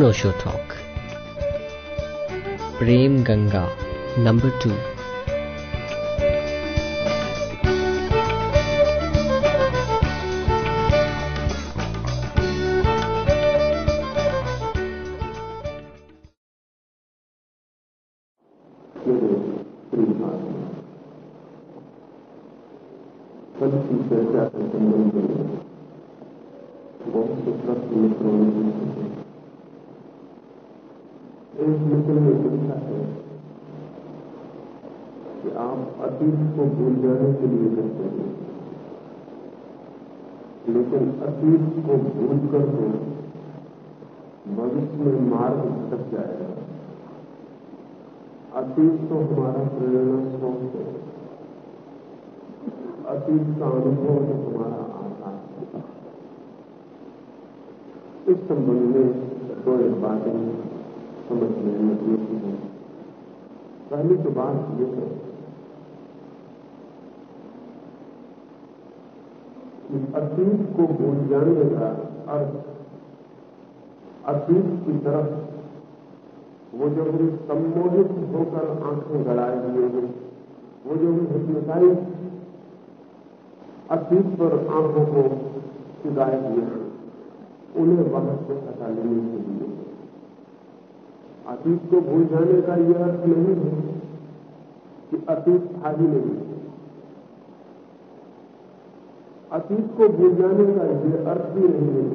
an Osho talk. Prem Ganga, number 2. अतीत तो हमारा प्रेरणा स्रोत है। अतीत का अनुभव तो हमारा आधार। है इस संबंध में दो एक बातें समझने में उपयोगी है। पहली तो बात यह है कि अतीत को भूल जाने का अर्थ अतीत की तरफ़ वो जो हम सम्मोहित होकर आँखें गड़ाए हुए हैं, वो जो हम हिप्नोटाइज अतीत पर आँखों को चुकाए हुए हैं, उन्हें वहाँ से हटा लेने के लिए। अतीत को भूल जाने का यह अर्थ नहीं है कि अतीत था ही। नहीं अतीत को भूल जाने का यह अर्थ भी नहीं है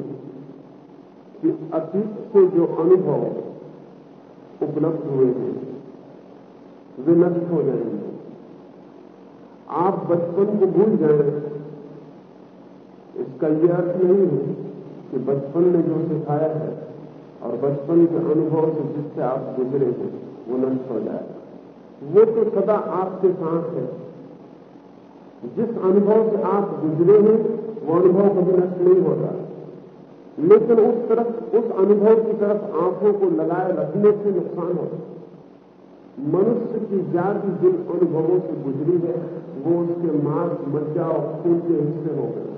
कि अतीत को जो अनुभव उपलब्ध हुए हैं। वे नष्ट हो जाएँगे। आप बचपन को भूल जाए। इसका यह अर्थ नहीं है कि बचपन ने जो सिखाया है और बचपन के अनुभव से जिससे आप गुजरे थे वो नष्ट हो जाए। वो तो सदा आपके साथ है। जिस अनुभव से आप गुजरे हैं, वो अनुभव कभी नष्ट नहीं होता। लेकिन उस तरफ़, उस अनुभव की तरफ़ आँखों को लगाए रखने से नुकसान होता मनुष्य की जाति जिन अनुभवों से गुजरी है, वो उसके मांस मज्जा और खून के हिस्से हो गए।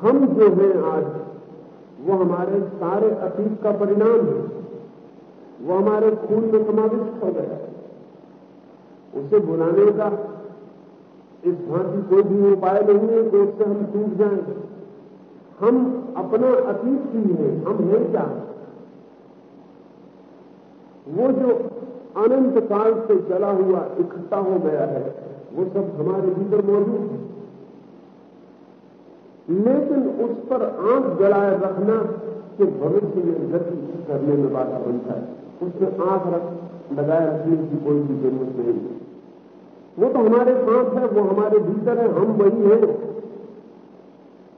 हम जो हैं आज, वो हमारे सारे अतीत का परिणाम है। वो हमारे खून में समाविष्ट हो गया। उसे बुलाने का इस भांति कोई भी उपाय नहीं है कि उससे हम टूट जाएँ। हम अपना अतीत ही है, हम हैं क्या? वो जो अनंत काल से चला हुआ, इकट्ठा हो गया है, वो सब हमारे भीतर मौजूद है। लेकिन उस पर आँख जलाए रखना कि भविष्य में गति करने में बाधा बनता है। उसमें आँख रख, लगाए रखने की कोई भी ज़रूरत नहीं वो तो हमारे साथ है, वो हमारे भीतर है, हम वही हैं।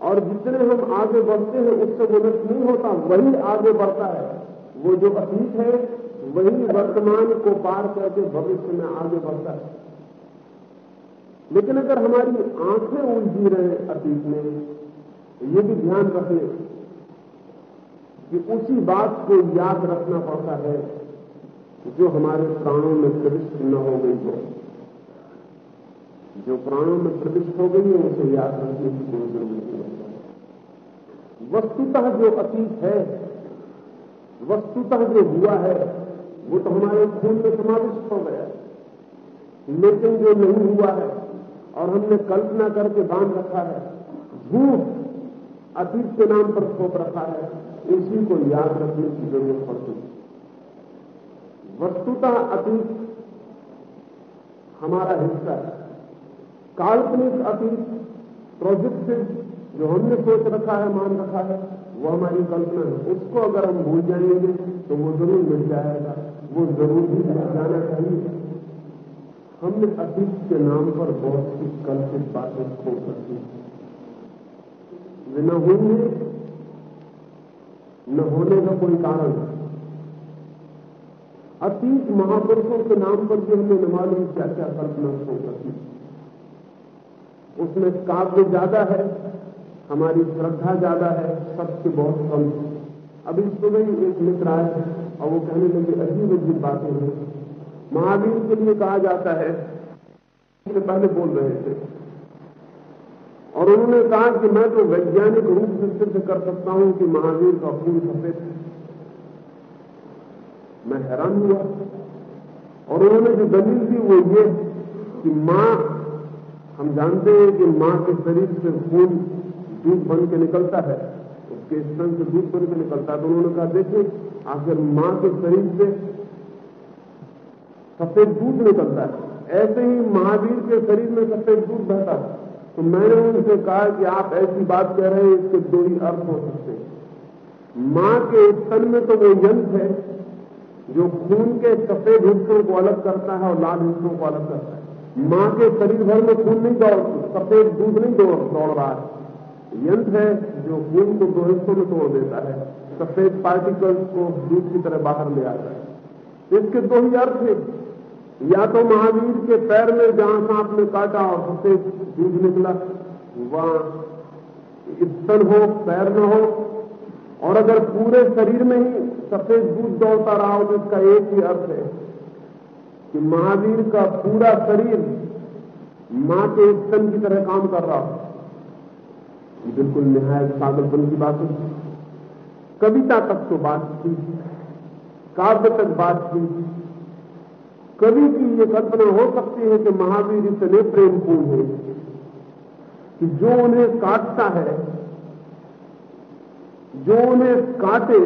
और जितने हम आगे बढ़ते हैं, उससे वो नष्ट नहीं होता, वही आगे बढ़ता है। वो जो अतीत है, वही वर्तमान को पार करके भविष्य में आगे बढ़ता है। लेकिन अगर हमारी आँखें उलझी रहे अतीत में, ये भी ध्यान रखें कि उसी बात को याद रखना पड़ता है जो हमारे प्राणों में प्रविष्ट न हो गई हो। जो प्राणों में प्रविष्ट हो गई है, उसे याद रखने की कोई ज़रूरत नहीं। वस्तुतः जो अतीत है, वस्तुतः जो हुआ है, वो तो हमारे खून में समाविष्ट हो गया। लेकिन जो नहीं हुआ है, और हमने कल्पना करके बाँध रखा है झूठ अतीत के नाम पर थोप रखा है, इसी को याद रखने की ज़रूरत पड़ती है। वस्तुतः अतीत हमारा हिस्सा है। काल्पनिक अतीत प्रोजेक्टिव जो हमने सोच रखा है, मान रखा है, वो हमारी कल्पना है। उसको अगर हम भूल जाएँगे तो वो ज़रूर मिल जाएगा। वो ज़रूर भी जाना चाहिए। हमने अतीत के नाम पर बहुत सी कल्पित बातें खो सकती वे न होंगे, न होने का कोई कारण। अतीत महापुरुषों के नाम पर भी हमने न मालूम क्या क्या कल्पना खो सकती उसमें काव्य ज़्यादा है, हमारी श्रद्धा ज़्यादा है सत्य बहुत कम। अभी सुबह ही एक मित्र आए और वो कहने लगे, अजीब अजीब बातें हैं। महावीर के लिए कहा जाता है पहले बोल रहे थे। और उन्होंने कहा कि मैं तो वैज्ञानिक रूप से सिद्ध कर सकता हूँ कि महावीर का खून सफ़ेद है। मैं हैरान हुआ। और उन्होंने जो दलील दी वो ये कि माँ हम जानते हैं कि माँ के शरीर से खून दूध बन के निकलता है। उसके स्तन से दूध बन के निकलता है। तो उन्होंने कहा, देखिए, आखिर माँ के शरीर से सफ़ेद दूध निकलता है। ऐसे ही महावीर के शरीर में सफ़ेद दूध बहता है। तो मैंने उनसे कहा कि आप ऐसी बात कह रहे हैं, इसके दो ही अर्थ हो सकते हैं। माँ के स्तन में तो वो यंत्र है, जो खून के सफ़ेद हिस्सों को अलग करता है और लाल हिस्सों को अलग करता है। माँ के शरीर भर में खून नहीं दौड़ सफ़ेद दूध नहीं दौड़ दौड़ रहा है यंत्र है जो खून को दो हिस्सों में तोड़ देता है। सफ़ेद पार्टिकल्स को दूध की तरह बाहर ले आता है। इसके दो ही अर्थ है। या तो महावीर के पैर में जहाँ सांप ने काटा और सफ़ेद दूध निकला, वहाँ स्तन हो, पैर न हो। और अगर पूरे शरीर में ही सफ़ेद दूध दौड़ता रहा हो तो इसका एक ही अर्थ है। कि महावीर का पूरा शरीर माँ के स्तन की तरह काम कर रहा हो। बिल्कुल निहायत पागलपन की बात है। कविता तक तो बात थी, काव्य तक बात थी। कवि की ये कल्पना हो सकती है कि महावीर इतने प्रेमपूर्ण है कि जो उन्हें काटता है, जो उन्हें काटे,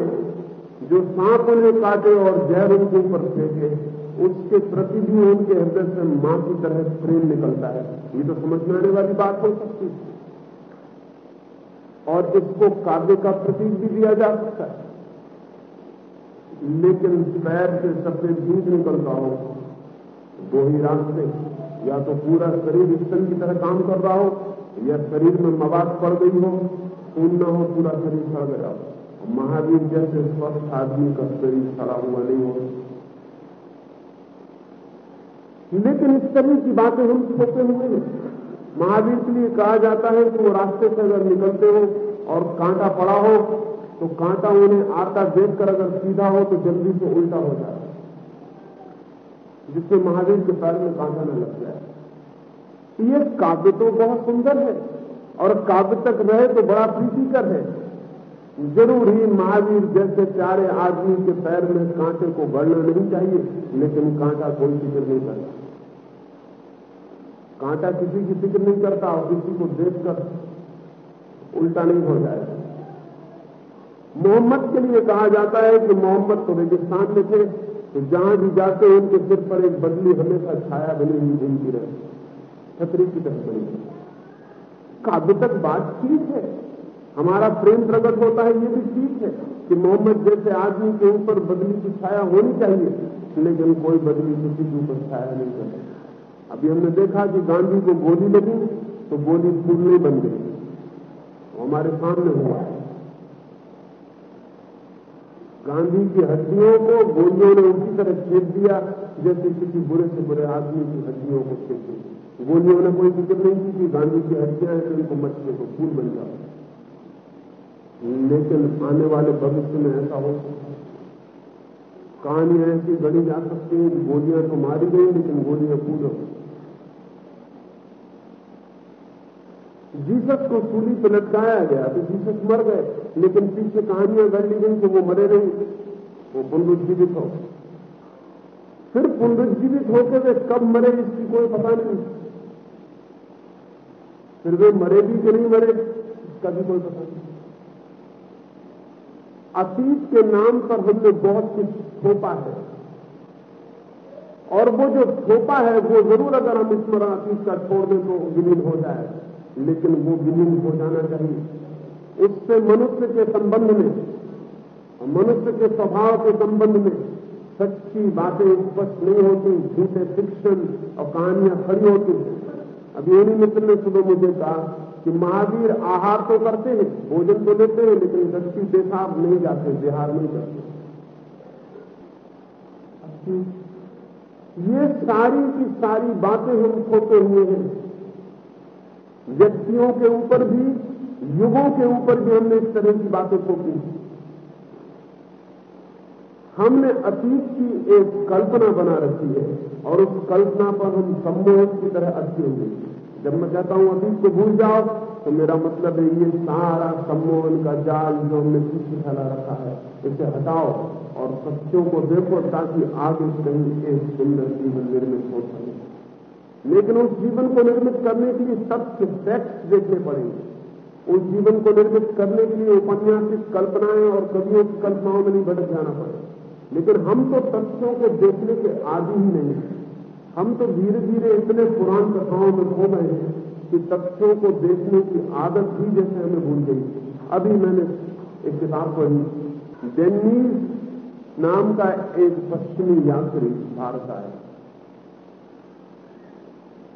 जो सांप उन्हें काटे और जहर उनके ऊपर फेंके उसके प्रति भी उनके हृदय से माँ की तरह प्रेम निकलता है। ये तो समझ में आने वाली बात हो सकती है। और इसको काव्य का प्रतीक भी दिया जा सकता है। लेकिन पैर से सफ़ेद दूध निकलता हो दो ही रास्ते, या तो पूरा शरीर स्तन की तरह काम कर रहा हो, या शरीर में मवाद पड़ गई हो, खून न हो, पूरा शरीर सड़ गया हो। महावीर जैसे स्वस्थ आदमी का शरीर सड़ा हुआ नहीं हो। लेकिन इस तरह की बातें हम छोटे हुए हैं महावीर के लिए कहा जाता है कि वो रास्ते से अगर निकलते हो और कांटा पड़ा हो तो कांटा उन्हें आता देखकर अगर सीधा हो तो जल्दी से उल्टा हो जाए जिससे महावीर के पैर में कांटा न लग जाए। ये काव्य तो बहुत सुंदर है, और काव्य तक रहे तो बड़ा प्रीतिकर है। ज़रूर ही महावीर जैसे प्यारे आदमी के पैर में कांटे को बढ़ना नहीं चाहिए, लेकिन कांटा कोई फ़िक्र नहीं करता। कांटा किसी की फ़िक्र नहीं करता और किसी को देखकर उल्टा नहीं हो जाए। मोहम्मद के लिए कहा जाता है कि मोहम्मद तो रेगिस्तान में थे तो जहाँ भी जाते उनके सिर पर एक बदली हमेशा छाया बनी हुई घूमती रहे। छतरी की तरफ़ बनी काव्य तक बात ठीक है। हमारा प्रेम प्रकट होता है, ये भी ठीक है कि मोहम्मद जैसे आदमी के ऊपर बदली की छाया होनी चाहिए, लेकिन कोई बदली किसी के ऊपर छाया नहीं करे अभी हमने देखा कि गांधी को गोली लगी तो गोली फूल नहीं बन गई। हमारे सामने हुआ है। गांधी की हड्डियों को गोलियों ने उसी तरह छेद दिया, जैसे किसी बुरे से बुरे आदमी की हड्डियों को छेद दी गोलियों ने कोई फ़िक्र नहीं की कि गांधी की हड्डियाँ हैं तो मछली को फूल बन जाओ लेकिन आने वाले भविष्य में ऐसा हो। कहानियाँ ऐसी गढ़ी जा सकती हैं, गोलियाँ तो मारी गई, लेकिन गोलियाँ हो। जीसस को सूली पर लटकाया गया तो जीसस मर गए, लेकिन पीछे कहानियाँ गढ़ ली गई कि वो मरे नहीं, वो पुनरुज्जीवित हो। फिर पुनरुज्जीवित होकर वे कब मरे, इसकी कोई पता नहीं। फिर वे मरे भी कि नहीं मरे, इसका भी कोई पता नहीं। अतीत के नाम पर हमने बहुत कुछ थोपा है। और वो जो थोपा है, वो ज़रूर अगर हम स्मरण अतीत का छोड़ दें तो विलीन हो जाए। लेकिन वो विलीन हो जाना चाहिए। उससे मनुष्य के संबंध में, मनुष्य के स्वभाव के संबंध में सच्ची बातें स्पष्ट नहीं होती, झूठे फिक्शन और कहानियाँ खड़ी होती अभी उन्हीं मित्र ने सुबह मुझे कहा कि महावीर आहार तो करते हैं, भोजन तो लेते हैं, लेकिन सच्ची पेशाब नहीं जाते, बिहार नहीं करते ये सारी की सारी बातें हम खोते हुए हैं। व्यक्तियों के ऊपर भी, युगों के ऊपर भी हमने इस तरह की बातें थोपी हमने अतीत की एक कल्पना बना रखी है, और उस कल्पना पर हम सम्मोहन की तरह अटके हुए जब मैं कहता हूँ, अतीत को भूल जाओ तो मेरा मतलब है ये सारा सम्मोहन का जाल जो हमने पीछे फैला रखा है, इसे हटाओ और सत्यों को देखो ताकि आगे कहीं एक सुंदर जीवन निर्मित हो सके। लेकिन उस जीवन को निर्मित करने के लिए सत्य फैक्ट देखने पड़ेंगे। उस जीवन को निर्मित करने के लिए उपन्यासिक कल्पनाएँ और कवियों की कल्पनाओं में नहीं भटक जाना पड़े लेकिन हम तो तथ्यों को देखने के आदि ही नहीं हम तो धीरे धीरे इतने पुरान कथाओं में खो गए हैं कि तथ्यों को देखने की आदत भी जैसे हमें भूल गई। अभी मैंने एक किताब पढ़ी डेनीज नाम का एक पश्चिमी यात्री भारत आया।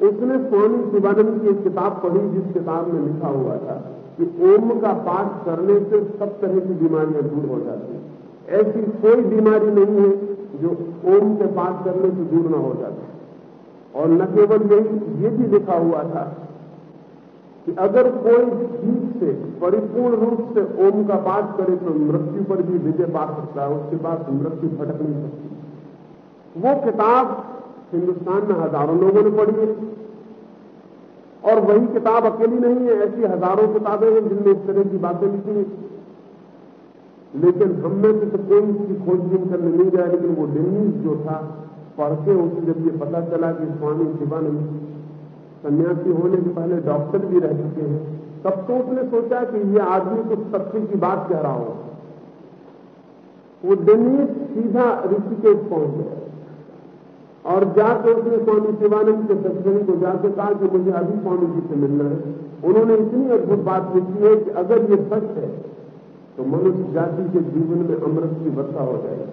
उसने स्वामी शिवानंद की एक किताब पढ़ी, जिस किताब में लिखा हुआ था कि ओम का पाठ करने से सब तरह की बीमारियाँ दूर हो जाती ऐसी कोई बीमारी नहीं है जो ओम के पाठ करने से दूर न हो जाती। और न केवल यही, ये भी लिखा हुआ था कि अगर कोई ठीक से परिपूर्ण रूप से ओम का पाठ करे तो मृत्यु पर भी विजय पा सकता है, उसके बाद मृत्यु भटक नहीं सकती। वो किताब हिंदुस्तान में हज़ारों लोगों ने पढ़ी है। और वही किताब अकेली नहीं है, ऐसी हज़ारों किताबें हैं जिनमें इस तरह की बातें लिखी हैं। लेकिन हम में तो कोई इसकी खोजबीन करने नहीं गया, लेकिन वो डेनीज जो था पढ़ के उसे जब ये पता चला कि स्वामी शिवानंद सन्यासी होने के पहले डॉक्टर भी रह चुके हैं, तब तो उसने सोचा कि ये आदमी कुछ सत्य की बात कह रहा हो वो डेनीज सीधा ऋषिकेश पहुँच गया। और जाकर उसने स्वामी शिवानंद के सत्संग को जाकर कहा कि मुझे अभी स्वामी जी से मिलना है। उन्होंने इतनी अद्भुत बात लिखी है कि अगर ये सच है तो मनुष्य जाति के जीवन में अमृत की वर्षा हो जाएगी।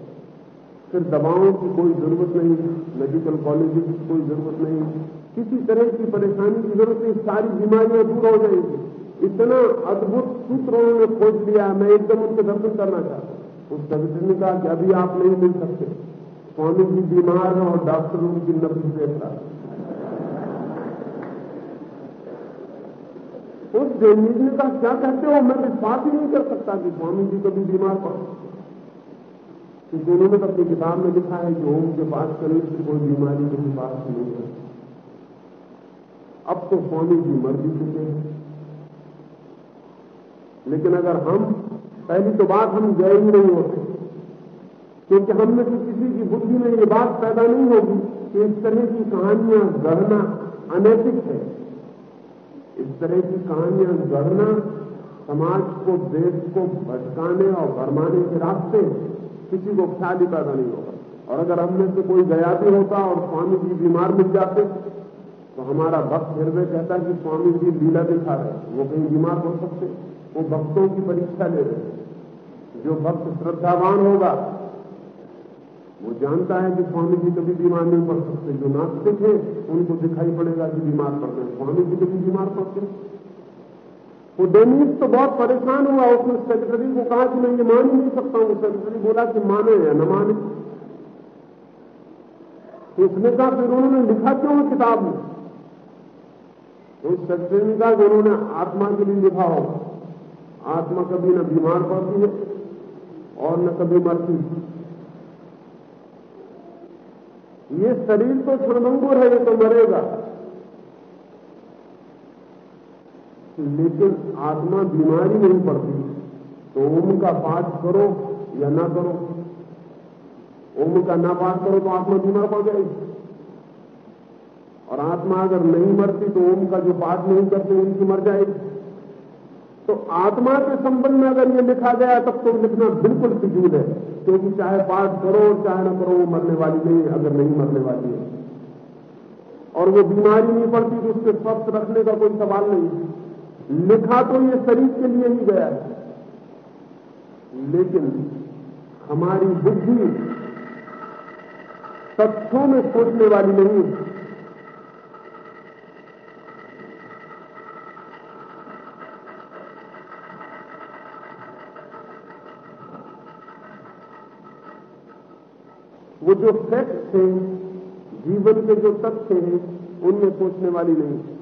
फिर दवाओं की कोई ज़रूरत नहीं मेडिकल कॉलेज की कोई ज़रूरत नहीं। किसी तरह की परेशानी की ज़रूरत नहीं, सारी बीमारियाँ दूर हो जाएँगी। इतना अद्भुत सूत्र उन्होंने खोज लिया, मैं एकदम उनके दर्शन करना चाहता हूँ। उस सेक्रेटरी ने कहा कि अभी आप नहीं मिल सकते। स्वामी जी बीमार है और डॉक्टर उनकी नब्ज देख उस जैनिज ने कहा, क्या कहते हो? मैं विश्वास ही नहीं कर सकता कि स्वामी जी कभी बीमार पड़ क्योंकि उन्होंने तो अपनी किताब में लिखा है कि ओम के पास करने से कोई बीमारी के पास नहीं है। अब तो स्वामी जी मर भी चुके हैं। लेकिन अगर हम, पहली तो बात हम गए ही नहीं होते, क्योंकि हम में से किसी की बुद्धि में ये बात पैदा नहीं होगी कि इस तरह की कहानियाँ गढ़ना अनैतिक है। इस तरह की कहानियाँ गढ़ना समाज को, देश को भटकाने और भरमाने के रास्ते किसी को ख्याल ही पैदा नहीं होगा। और अगर हम में से कोई गया भी होता और स्वामी जी बीमार मिल जाते तो हमारा भक्त हृदय कहता कि स्वामी जी लीला दिखा रहे वो कहीं बीमार हो सकते वो भक्तों की परीक्षा ले रहे जो भक्त श्रद्धावान होगा, वो जानता है कि स्वामी जी कभी बीमार नहीं पड़ सकते। जो नास्तिक है, उनको दिखाई पड़ेगा कि बीमार पड़ते स्वामी जी कभी बीमार पड़ते वो डेनिस तो बहुत परेशान हुआ, उसने सेक्रेटरी को कहा कि मैं ये मान ही नहीं सकता हूँ। सेक्रेटरी बोला कि माने या न माने। उसने कहा, फिर उन्होंने लिखा क्यों किताब में? उस सेक्रेटरी ने कहा कि उन्होंने आत्मा के लिए लिखा होगा। आत्मा कभी न बीमार पड़ती है और न कभी मरती ये शरीर तो क्षणभंगुर है, ये तो मरेगा। लेकिन आत्मा बीमारी नहीं पड़ती। तो ओम का पाठ करो या ना करो। ओम का ना पाठ करो तो आत्मा बीमार पड़ जाएगी। और आत्मा अगर नहीं मरती तो ओम का जो पाठ नहीं करते, उनकी मर जाएगी। तो आत्मा के संबंध में अगर ये लिखा गया तब तो लिखना बिल्कुल फिजूल है। क्योंकि चाहे पाठ करो, चाहे ना करो, वो मरने वाली नहीं अगर नहीं मरने वाली है। और वो बीमारी नहीं पड़ती तो उसके स्वस्थ रखने का कोई सवाल नहीं लिखा तो ये शरीर के लिए ही गया है। लेकिन हमारी बुद्धि तथ्यों में सोचने वाली नहीं है। वो जो फैक्ट थे जीवन के जो तथ्य हैं, उनमें सोचने वाली नहीं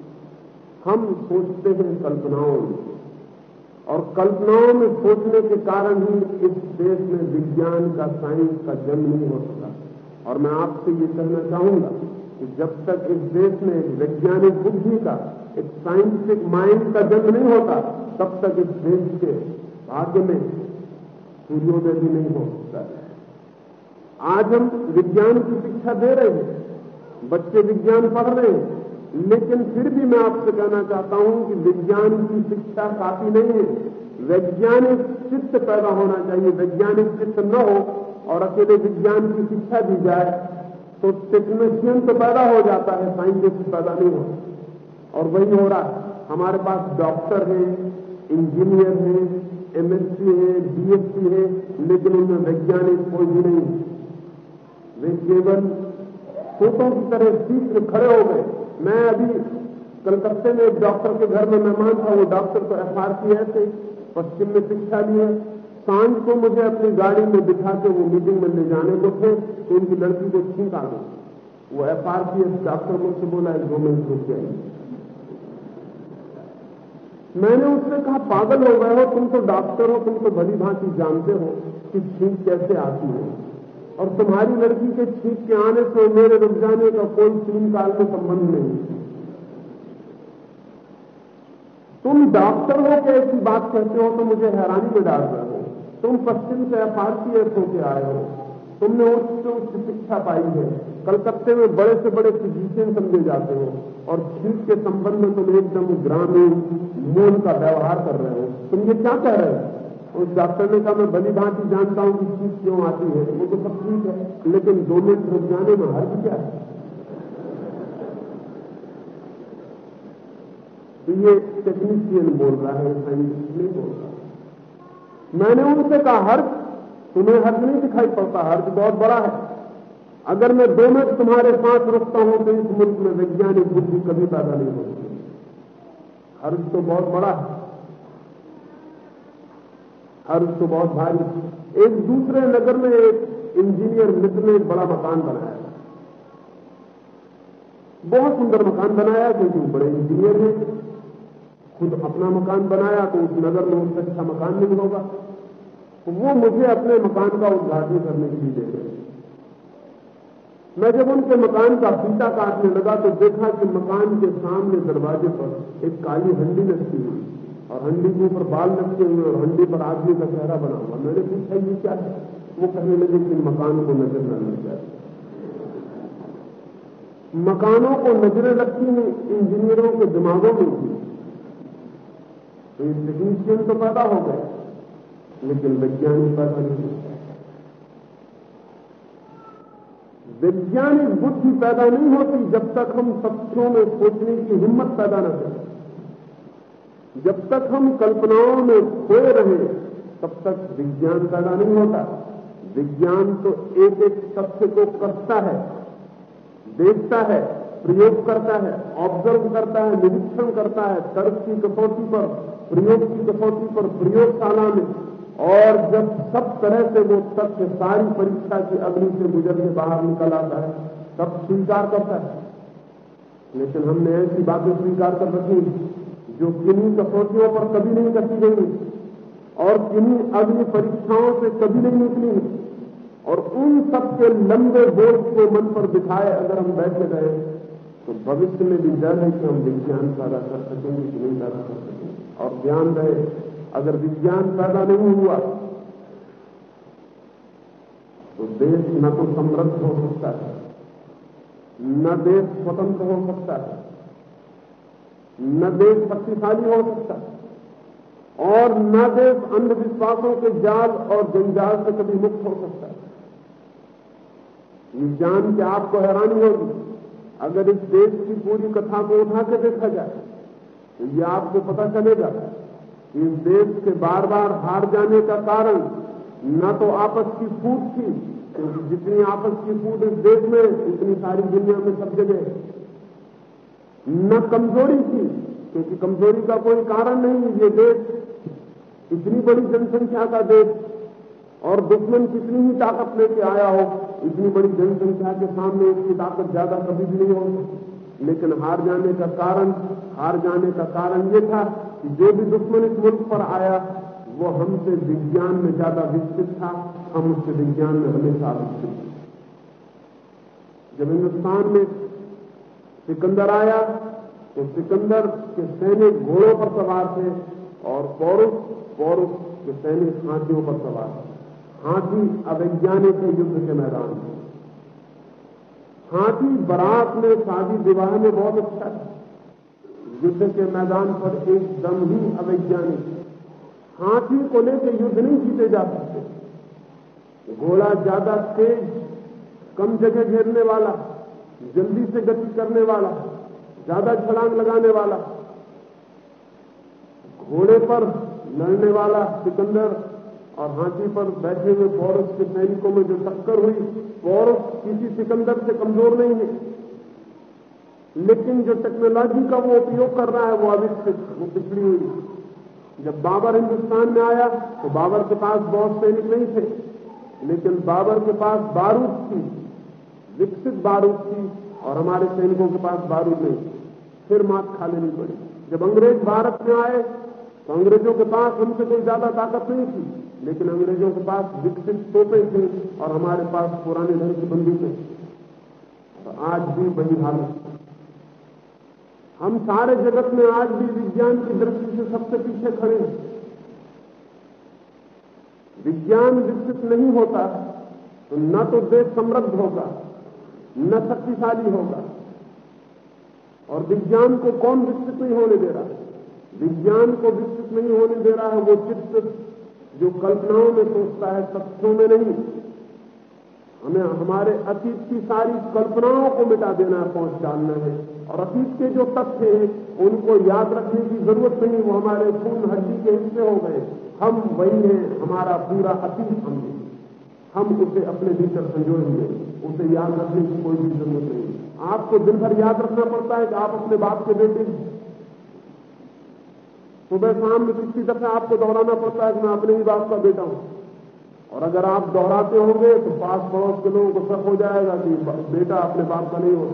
हम सोचते हैं कल्पनाओं में। और कल्पनाओं में सोचने के कारण ही इस देश में विज्ञान का साइंस का जन्म नहीं हो सका। और मैं आपसे ये कहना चाहूँगा कि जब तक इस देश में एक वैज्ञानिक बुद्धि का, एक साइंटिफिक माइंड का जन्म नहीं होता, तब तक इस देश के भाग्य में सूर्योदय भी नहीं हो सकता। आज हम विज्ञान की शिक्षा दे रहे हैं, बच्चे विज्ञान पढ़ रहे हैं लेकिन फिर भी मैं आपसे कहना चाहता हूँ कि विज्ञान की शिक्षा काफ़ी नहीं है। वैज्ञानिक चित्त पैदा होना चाहिए। वैज्ञानिक चित्त न हो और अकेले विज्ञान की शिक्षा दी जाए तो टेक्नीशियन तो पैदा हो जाता है साइंटिस्ट पैदा नहीं हो और वही हो रहा है। हमारे पास डॉक्टर है इंजीनियर है एमएससी है बीएससी है, लेकिन उनमें वैज्ञानिक कोई भी नहीं वे केवल फ़ोटो की तरह शीघ्र खड़े हो गए। मैं अभी कलकत्ते में एक डॉक्टर के घर में मेहमान था, वो डॉक्टर तो एफ़ आर पी थे पश्चिम में शिक्षा ली है। साँझ को मुझे अपनी गाड़ी में बिठा के वो मीटिंग में ले जाने को थे तो उनकी लड़की को छींक आ गई। वो F R P S doctor मुझसे बोला है दो मिनट रुक मैंने उससे कहा, पागल हो गए हो, तुम तो डॉक्टर हो, तुम तो भली भांति जानते हो कि छींक कैसे आती है। और तुम्हारी लड़की के छींक के आने से मेरे रुक जाने का कोई तीन काल में संबंध नहीं। तुम डॉक्टर हो के ऐसी बात कहते हो तो मुझे हैरानी में डाल रहे हो। तुम पश्चिम से एफ़ आर पी एस होके आए हो। तुमने उच्च उच्च शिक्षा पाई है। कलकत्ते में बड़े से बड़े फिजिशियन समझे जाते हो और छींक के संबंध में तुम एकदम ग्रामीण, मूल का व्यवहार कर रहे हो। तुम ये क्या कह रहे हो? उस डॉक्टर ने कहा, मैं भली भांति जानता हूँ कि चीज़ क्यों आती है? वो तो सब ठीक है, लेकिन दो मिनट रुक जाने में हर्ज क्या है? तो ये टेक्नीशियन बोल रहा है साइंटिस्ट नहीं बोल रहा मैंने उनसे कहा हर्ज तुम्हें हर्ज नहीं दिखाई पड़ता हर्ज बहुत बड़ा है। अगर मैं दो मिनट तुम्हारे साथ रुकता हूँ तो इस मुल्क में वैज्ञानिक बुद्धि कभी पैदा नहीं होती। हर्ज तो बहुत बड़ा है। हर्ज तो बहुत भारी। एक दूसरे नगर में एक इंजीनियर मित्र ने एक बड़ा मकान बनाया। बहुत सुंदर मकान बनाया, क्योंकि वो बड़े इंजीनियर हैं। खुद अपना मकान बनाया तो उस नगर में उससे अच्छा मकान नहीं होगा। तो वो मुझे अपने मकान का उद्घाटन करने के लिए दे गए मैं जब उनके मकान का फीता काटने लगा तो देखा कि मकान के सामने दरवाजे पर एक काली हंडी रखी हुई और हंडी के ऊपर बाल रखे हुए और हंडी पर आदमी का चेहरा बना हुआ। मैंने पूछा, ये क्या है? वो कहने लगे कि मकान को नज़र न लग जाए मकानों को नज़रें रखती हैं, इंजीनियरों के दिमागों में भी। तो ये टेक्नीशियन तो पैदा हो गए, लेकिन वैज्ञानिक पैदा नहीं होता वैज्ञानिक बुद्धि पैदा नहीं होती जब तक हम तथ्यों में सोचने की हिम्मत पैदा न करें। जब तक हम कल्पनाओं में खोए रहे, तब तक विज्ञान पैदा नहीं होता। विज्ञान तो एक एक तथ्य को कसता है, देखता है, प्रयोग करता है ऑब्ज़र्व करता है, निरीक्षण करता है, तर्क की कसौटी पर, प्रयोग की कसौटी पर, प्रयोगशाला में। और जब सब तरह से वो तथ्य सारी परीक्षा की अग्नि से गुजर के बाहर निकल आता है, तब स्वीकार करता है। लेकिन हमने ऐसी बातें स्वीकार कर रखी जो किन्हीं कसौटियों पर कभी नहीं कसी गई और किन्हीं अग्नि परीक्षाओं से कभी नहीं निकली और उन सब के लंबे बोझ को मन पर बिठाए अगर हम बैठे रहे तो भविष्य में भी डर है कि हम विज्ञान पैदा कर सकेंगे कि नहीं पैदा कर सकेंगे। और ध्यान रहे, अगर विज्ञान पैदा नहीं हुआ तो देश न तो समृद्ध हो सकता है, न देश स्वतंत्र हो सकता है। न देश शक्तिशाली हो सकता और न देश अंधविश्वासों के जाल और जंजाल से कभी मुक्त हो सकता है। ये जान के आपको हैरानी होगी। अगर इस देश की पूरी कथा को उठा के देखा जाए तो ये आपको पता चलेगा कि इस देश के बार बार हार जाने का कारण न तो आपस की फूट थी क्योंकि जितनी आपस की फूट इस देश में, उतनी सारी दुनिया में सब जगह। न कमज़ोरी थी, क्योंकि कमज़ोरी का कोई कारण नहीं ये देश। इतनी बड़ी जनसंख्या का देश, और दुश्मन कितनी ही ताकत लेके आया हो, इतनी बड़ी जनसंख्या के सामने इसकी ताकत ज़्यादा कभी भी नहीं हो लेकिन हार जाने का कारण, हार जाने का कारण ये था कि जो भी दुश्मन इस मुल्क पर आया, वो हमसे विज्ञान में ज़्यादा विकसित था, हम उससे विज्ञान में हमेशा विकसित जब हिंदुस्तान में सिकंदर आया तो सिकंदर के सैनिक घोड़ों पर सवार थे और पौरुष पौरुष के सैनिक हाथियों पर सवार थे। हाथी अवैज्ञानिक है युद्ध के मैदान में। हाथी बरात में शादी विवाह में बहुत अच्छा है युद्ध के मैदान पर एकदम ही अवैज्ञानिक हाथी को लेकर युद्ध नहीं जीते जा सकते। घोड़ा ज़्यादा तेज, कम जगह घेरने वाला जल्दी से गति करने वाला, ज़्यादा छलांग लगाने वाला, घोड़े पर लड़ने वाला सिकंदर और हाथी पर बैठे हुए पौरस के सैनिकों में जो टक्कर हुई पौरस किसी सिकंदर से कमज़ोर नहीं है। लेकिन जो टेक्नोलॉजी का वो उपयोग कर रहा है, वो अविकसित वो पिछड़ी हुई जब बाबर हिंदुस्तान में आया तो बाबर के पास बहुत सैनिक नहीं थे, लेकिन बाबर के पास बारूद थी। विकसित बारूद थी और हमारे सैनिकों के पास बारूद नहीं फिर मात खा लेनी पड़ी। जब अंग्रेज़ भारत में आए तो अंग्रेज़ों के पास हमसे कोई ज़्यादा ताकत नहीं थी, लेकिन अंग्रेज़ों के पास विकसित तोपे थे और हमारे पास पुराने ढंग की बंदूकें। तो आज भी वही हालत हम सारे जगत में आज भी विज्ञान की दृष्टि से सबसे पीछे खड़े हैं। विज्ञान विकसित नहीं होता तो न तो देश समृद्ध होगा न शक्तिशाली होगा और विज्ञान को कौन विकसित नहीं होने दे रहा? है विज्ञान को विकसित नहीं होने दे रहा है वो चित्त जो कल्पनाओं में सोचता है, तथ्यों में नहीं। हमें, हमारे अतीत की सारी कल्पनाओं को मिटा देना है पहुँच डालना है। और अतीत के जो तथ्य हैं, उनको याद रखने की ज़रूरत नहीं, वो हमारे खून हड्डी के हिस्से हो गए। हम वही हैं, हमारा पूरा अतीत हम हम उसे अपने भीतर संजोएँगे। उसे याद रखने की कोई भी ज़रूरत नहीं। आपको दिन भर याद रखना पड़ता है कि आप अपने बाप के बेटे हैं। सुबह शाम में किसी दफे आपको दोहराना पड़ता है कि मैं अपने ही बाप का बेटा हूँ। और अगर आप दोहराते होंगे तो पास पड़ोस के लोगों को शक हो जाएगा कि बेटा अपने बाप का नहीं हो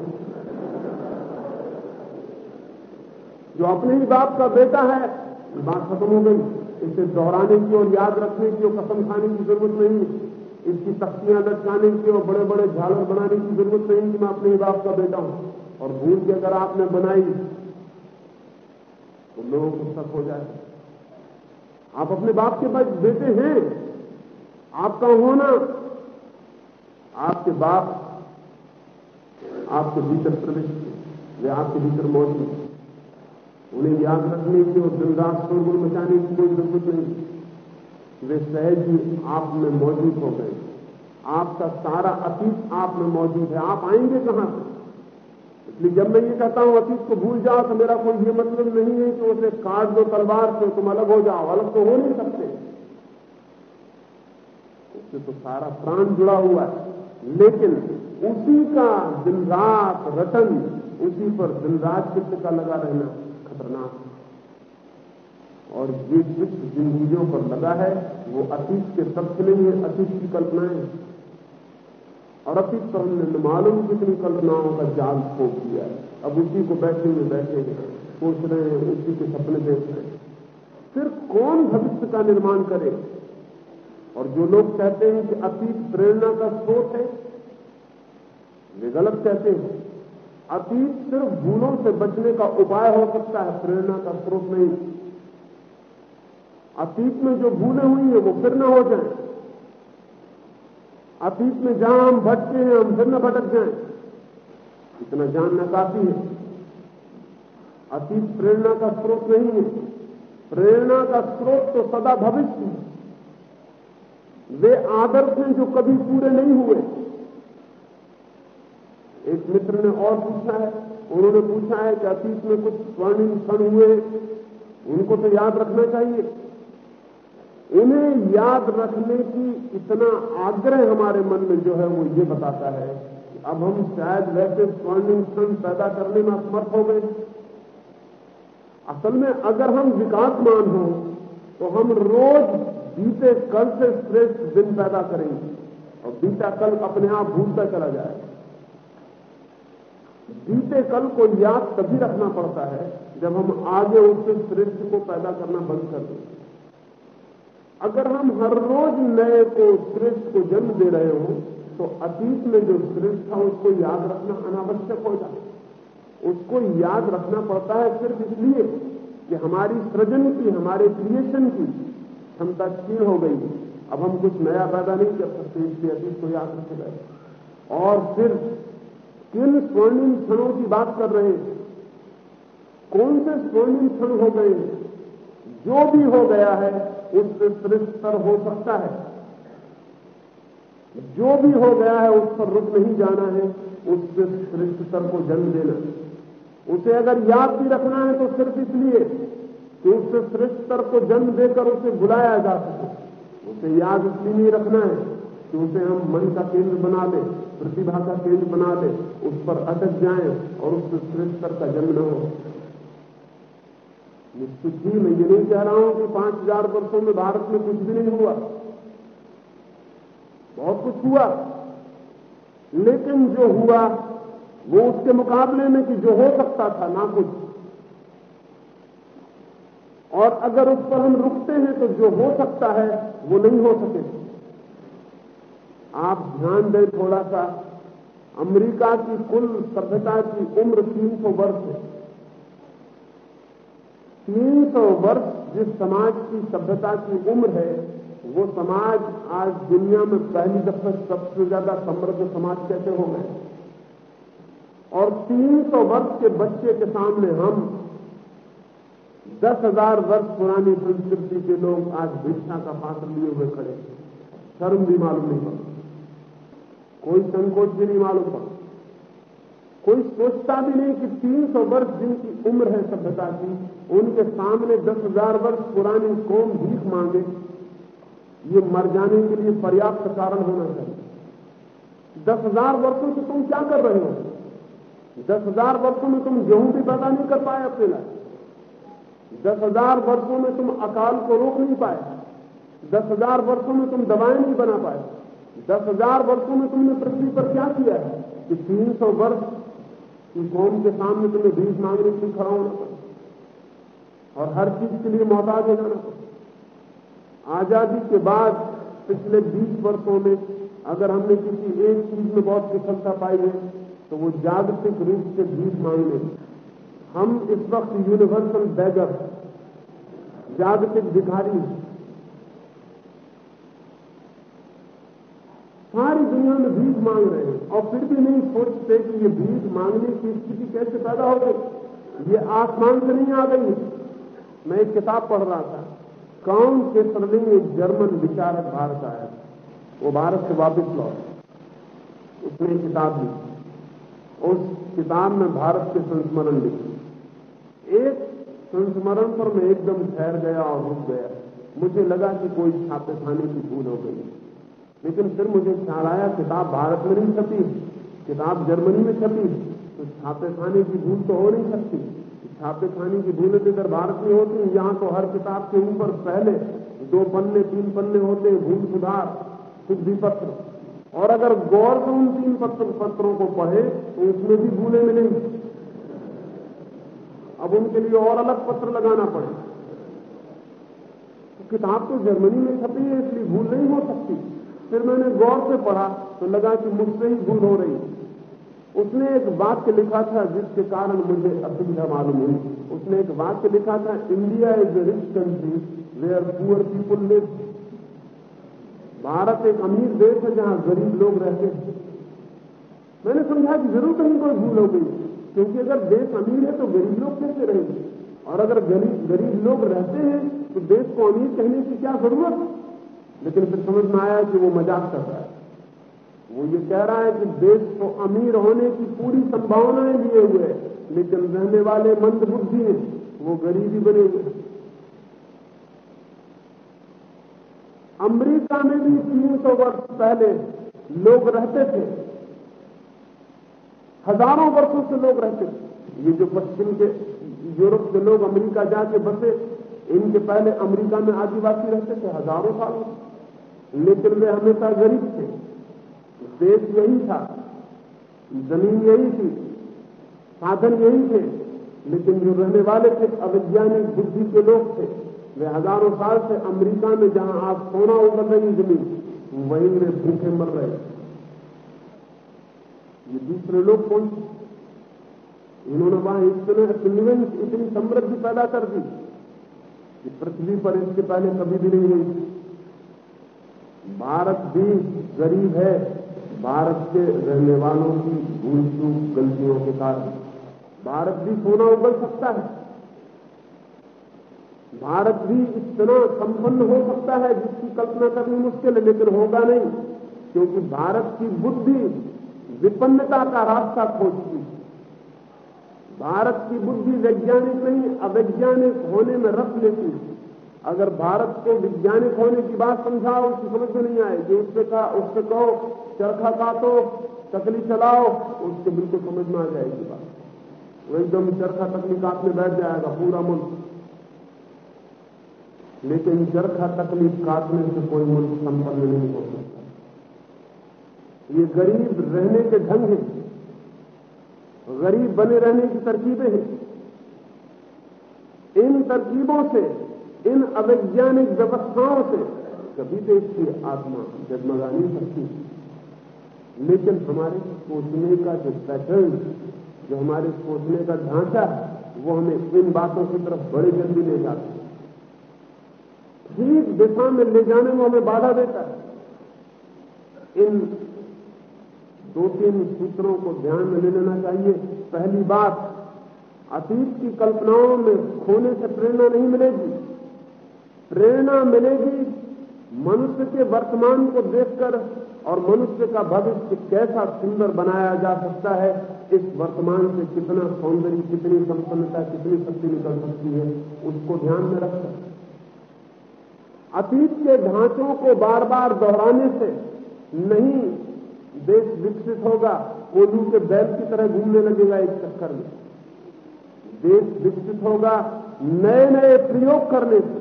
जो अपने ही बाप का बेटा है बात खत्म हो गई। इसे दोहराने की और याद रखने की और कसम खाने की ज़रूरत नहीं इसकी तख्तियाँ लटकाने की और बड़े बड़े झालर बनाने की ज़रूरत नहीं कि मैं अपने बाप का बेटा हूँ। और भूल के अगर आपने बनाई तो लोगों को शक हो जाए। आप अपने बाप के पास बेटे हैं। आपका होना, आपके बाप आपके भीतर प्रवेश वे आपके भीतर मौजूद उन्हें याद रखने की और दिन रात शोरगुल मचाने की कोई ज़रूरत नहीं। वे सहज ही आप में मौजूद हो गए। आपका सारा अतीत आप में मौजूद है। आप आएँगे कहाँ से? इसलिए जब मैं ये कहता हूँ, अतीत को भूल जाओ तो मेरा कोई ये मतलब नहीं है कि उसे काट दो, तलवार से तुम अलग हो जाओ। अलग तो हो नहीं सकते। उससे तो सारा प्राण जुड़ा हुआ है। लेकिन उसी का दिन रात रटन उसी पर दिन रात चित्त का लगा रहना खतरनाक और ये जिन चीज़ों पर लगा है, वो अतीत के नहीं है अतीत की कल्पनाएँ और अतीत पर हमने मालूम कितनी कल्पनाओं का जाल ठोक दिया है। अब उसी को बैठे हुए बैठे सोच रहे हैं, उसी के सपने देख रहे हैं। फिर कौन भविष्य का निर्माण करे? और जो लोग कहते हैं कि अतीत प्रेरणा का स्रोत है, वे गलत कहते हैं। अतीत सिर्फ़ भूलों से बचने का उपाय हो सकता है, प्रेरणा का स्रोत नहीं। अतीत में जो भूलें हुई हैं, वो फिर न हो जाए। अतीत में जहाँ हम भटके हैं, हम फिर न भटक जाएँ। इतना जानना काफ़ी है। अतीत प्रेरणा का स्रोत नहीं है। प्रेरणा का स्रोत तो सदा भविष्य है। वे आदर्श हैं जो कभी पूरे नहीं हुए। एक मित्र ने और पूछा है, उन्होंने पूछा है कि अतीत में कुछ स्वर्णिम क्षण हुए उनको तो याद रखना चाहिए। उन्हें याद रखने की इतना आग्रह हमारे मन में जो है वो ये बताता है कि अब हम शायद वैसे स्वर्णिम क्षण पैदा करने में असमर्थ हो गए। असल में अगर हम विकासमान हो तो हम रोज बीते कल से श्रेष्ठ दिन पैदा करेंगे और बीता कल अपने आप भूलता चला जाएगा बीते कल को याद तभी रखना पड़ता है जब हम आगे उससे श्रेष्ठ को पैदा करना बंद कर दें। अगर हम हर रोज नए को श्रेष्ठ को जन्म दे रहे हो तो अतीत में जो श्रेष्ठ था उसको याद रखना अनावश्यक हो जाए उसको याद रखना पड़ता है सिर्फ़ इसलिए कि हमारी सृजन की, हमारे क्रिएशन की क्षमता क्षीण हो गई। है अब हम कुछ नया पैदा नहीं कर सकते, इसलिए अतीत को याद रखे गए और फिर किन स्वर्णिम क्षणों की बात कर रहे हैं? कौन से स्वर्णिम क्षण हो गए जो भी हो गया है उससे श्रेष्ठ हो सकता है। जो भी हो गया है, उस पर रुक नहीं जाना है, उससे स्तर को जन्म देना। उसे अगर याद भी रखना है तो सिर्फ़ इसलिए कि उससे स्तर को जन्म देकर उसे बुलाया जा सके। उसे याद इसलिए नहीं रखना है कि उसे हम मन का केंद्र बना ले, प्रतिभा का केंद्र बना ले, उस पर अटक जाएँ और उससे श्रेष्ठ स्तर का जन्म न हो। निश्चित ही मैं ये नहीं कह रहा हूँ कि पाँच हज़ार वर्षों में भारत में कुछ भी नहीं हुआ। बहुत कुछ हुआ। लेकिन जो हुआ, वो उसके मुकाबले में कि जो हो सकता था, ना कुछ। और अगर उस पर हम रुकते हैं तो जो हो सकता है, वो नहीं हो सके। आप ध्यान दें थोड़ा सा। अमेरिका की कुल सभ्यता की उम्र 300 वर्ष है। 300 वर्ष जिस समाज की सभ्यता की उम्र है, वो समाज आज दुनिया में पहली दफे सबसे ज़्यादा समृद्ध समाज कैसे हो गए? और 300 वर्ष के बच्चे के सामने हम दस हज़ार वर्ष पुरानी संस्कृति के लोग आज भिक्षा का पात्र लिए हुए खड़े शर्म भी मालूम नहीं पड़ता। कोई संकोच भी नहीं मालूम पड़ता। कोई सोचता भी नहीं कि 300 वर्ष जिनकी उम्र है सभ्यता की, उनके सामने दस हज़ार वर्ष पुरानी कौम भीख मांगे। ये मर जाने के लिए पर्याप्त कारण होना चाहिए। दस हज़ार वर्षों से तुम क्या कर रहे हो? दस हज़ार वर्षों में तुम गेहूँ भी पैदा नहीं कर पाए अपने दस हज़ार वर्षों में तुम अकाल को रोक नहीं पाए। दस हज़ार वर्षों में तुम दवाएँ नहीं बना पाए। दस हज़ार वर्षों में तुमने पृथ्वी पर क्या किया है? कि तीन सौ वर्ष की कौम के सामने तुम्हें बीज मांगने के लिए खड़ा होना पड़ा और हर चीज़ के लिए मोहताज हो जाना। पड़ा आज़ादी के बाद पिछले 20 वर्षों में अगर हमने किसी एक चीज़ में बहुत विफलता पाई है तो वो जागतिक रूप से भीख मांगने। हम इस वक्त यूनिवर्सल बैगर जागतिक भिखारी। सारी दुनिया में भीख मांग रहे हैं। और फिर भी नहीं सोचते कि ये भीख मांगने की स्थिति कैसे पैदा हो गई। ये आसमान से नहीं आ गई। मैं एक किताब पढ़ रहा था। कौन के सरलिंग एक जर्मन विचारक भारत आया वो भारत से वापस लौट। उसने किताब लिखी उस किताब में भारत के संस्मरण लिखे। एक संस्मरण पर मैं एकदम ठहर गया और रुक गया। मुझे लगा कि कोई छापे खाने की भूल हो गई। लेकिन फिर मुझे ख्याल आया, किताब भारत में नहीं छपी, किताब जर्मनी में छपी तो छापे खाने की भूल तो हो नहीं सकती। छापे खाने की भूलें तो इधर भारत में होती यहाँ तो हर किताब के ऊपर पहले दो पन्ने, तीन पन्ने होते भूल सुधार शुद्धि पत्र। और अगर गौर से उन तीन पत्र, पत्रों को पढ़े तो उसमें भी भूलें मिलेंगी। अब उनके लिए और अलग पत्र लगाना पड़े। तो किताब तो जर्मनी में छपी है, इसलिए भूल नहीं हो सकती। फिर मैंने गौर से पढ़ा तो लगा कि मुझसे ही भूल हो रही। उसने एक वाक्य लिखा था, जिसके कारण मुझे असुविधा मालूम हुई। उसने एक वाक्य लिखा था India is a rich country where poor people live Bharat एक अमीर देश है, जहाँ गरीब लोग रहते हैं। मैंने समझा कि ज़रूर कहीं कोई भूल हो गई, क्योंकि अगर देश अमीर है तो गरीब लोग कैसे रहेंगे? और अगर गरीब गरीब लोग रहते हैं तो देश को अमीर कहने की क्या ज़रूरत? लेकिन फिर समझ में आया कि वो मज़ाक कर रहा है। वो ये कह रहा है कि देश को अमीर होने की पूरी संभावनाएँ लिए हुए लेकिन रहने वाले मंद बुद्धि हैं, वो गरीबी बने हुए अमेरिका में भी 300 वर्ष पहले लोग रहते थे। हज़ारों वर्षों से लोग रहते थे। ये जो पश्चिम के, यूरोप के लोग अमेरिका जाके बसे, इनके पहले अमेरिका में आदिवासी रहते थे, हज़ारों सालों लेकिन वे हमेशा गरीब थे। देश यही था। ज़मीन यही थी। साधन यही थे। लेकिन जो रहने वाले थे, अवैज्ञानिक बुद्धि के लोग थे। वे हज़ारों साल से अमेरिका में जहाँ आप सोना उतर रही ज़मीन, वहीं वे भूखे मर रहे थे। ये दूसरे लोग कौन इन्होंने वहाँ इतने इन्वेंट इतनी समृद्धि पैदा कर दी कि पृथ्वी पर इसके पहले कभी भी नहीं हुई भारत भी गरीब है। भारत के रहने वालों की भूल चूक गलतियों के कारण। भारत भी सोना उगल सकता है। भारत भी इतना संपन्न हो सकता है जिसकी कल्पना करनी मुश्किल है, लेकिन होगा नहीं, क्योंकि भारत की बुद्धि विपन्नता का रास्ता खोजती है। भारत की बुद्धि वैज्ञानिक नहीं, अवैज्ञानिक होने में रस लेती है। अगर भारत को वैज्ञानिक होने की बात समझाओ, उसकी समझ में नहीं आएगी उससे कहा, उससे कहो, चरखा काटो तकली चलाओ, उसके बिल्कुल समझ में आ जाएगी बात। वो एकदम चरखा तकली काटने बैठ जाएगा, पूरा मुल्क। लेकिन चरखा तकलीफ़ काटने से कोई मुल्क संपन्न नहीं हो सकता। ये गरीब रहने के ढंग है। गरीब बने रहने की तरकीबें हैं। इन तरकीबों से इन अवैज्ञानिक व्यवस्थाओं से कभी देश की आत्मा जगमगा नहीं सकती। लेकिन हमारे सोचने का जो पैटर्न, जो हमारे सोचने का ढांचा है वो हमें इन बातों की तरफ़ बड़ी जल्दी ले जाते हैं। ठीक दिशा में ले जाने में हमें बाधा देता है। इन दो तीन सूत्रों को ध्यान में ले लेना चाहिए। पहली बात, अतीत की कल्पनाओं में खोने से प्रेरणा नहीं मिलेगी। प्रेरणा मिलेगी मनुष्य के वर्तमान को देखकर और मनुष्य का भविष्य कैसा सुंदर बनाया जा सकता है, इस वर्तमान से कितना सौंदर्य, कितनी संपन्नता, कितनी शक्ति निकल सकती है, उसको ध्यान में रखकर। अतीत के ढांचों को बार बार दोहराने से नहीं देश विकसित होगा कोल्हू के बैल की तरह घूमने लगेगा एक चक्कर में। देश विकसित होगा नए नए प्रयोग करने से।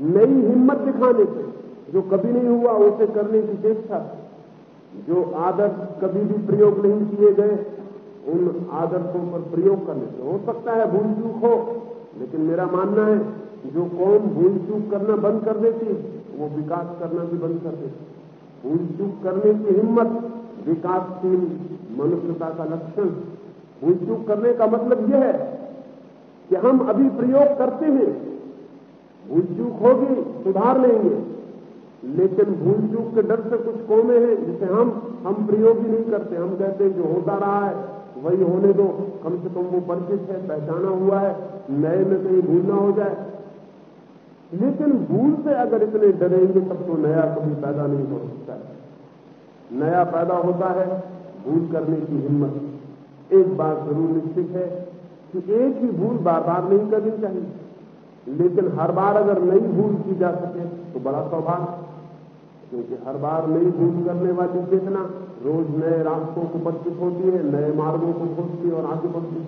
नई हिम्मत दिखाने से, जो कभी नहीं हुआ, उसे करने की चेष्टा, जो आदर्श कभी भी प्रयोग नहीं किए गए, उन आदर्शों पर प्रयोग करने से। हो सकता है भूल चूक हो, लेकिन मेरा मानना है, जो कौन भूल चूक करना बंद कर देती है वो विकास करना भी बंद कर देती। भूल चूक करने की हिम्मत विकासशील मनुष्यता का लक्षण। भूल चूक करने का मतलब यह है कि हम अभी प्रयोग करते हैं भूल चूक होगी, सुधार लेंगे। लेकिन भूल चूक के डर से कुछ कौमे हैं, जिसे हम हम प्रयोग ही नहीं करते। हम कहते हैं, जो होता रहा है, वही होने दो। कम से कम वो परिचित है, पहचाना हुआ है, नए में कहीं भूल ना हो जाए। लेकिन भूल से अगर इतने डरेंगे, तब तो नया कभी पैदा नहीं हो सकता है। नया पैदा होता है, भूल करने की हिम्मत। एक बात ज़रूर निश्चित है कि एक ही भूल बार बार नहीं करनी चाहिए। लेकिन हर बार अगर नई भूल की जा सके तो बड़ा सौभाग्य क्योंकि हर बार नई भूल करने वाली चेतना रोज नए रास्तों को परिचित होती है, नए मार्गों को खोजती और आगे बढ़ती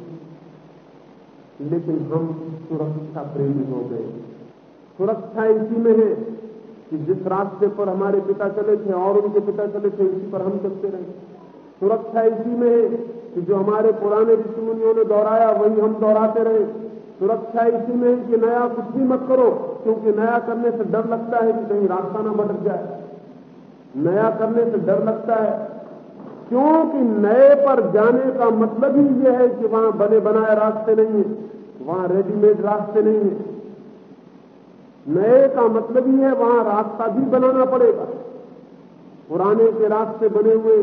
लेकिन हम सुरक्षा प्रेमी हो गए। सुरक्षा इसी में है कि जिस रास्ते पर हमारे पिता चले थे और उनके पिता चले थे इसी पर हम चलते रहे। सुरक्षा इसी में है कि जो हमारे पुराने ऋषि मुनियों ने दोहराया, वही हम दोहराते रहे। सुरक्षा इसी में कि नया कुछ भी मत करो, क्योंकि नया करने से डर लगता है कि कहीं रास्ता ना भटक जाए। नया करने से डर लगता है, क्योंकि नए पर जाने का मतलब ही यह है कि वहाँ बने बनाए रास्ते नहीं है, वहाँ रेडीमेड रास्ते नहीं है। नए का मतलब ही है, वहाँ रास्ता भी बनाना पड़ेगा। पुराने के रास्ते बने हुए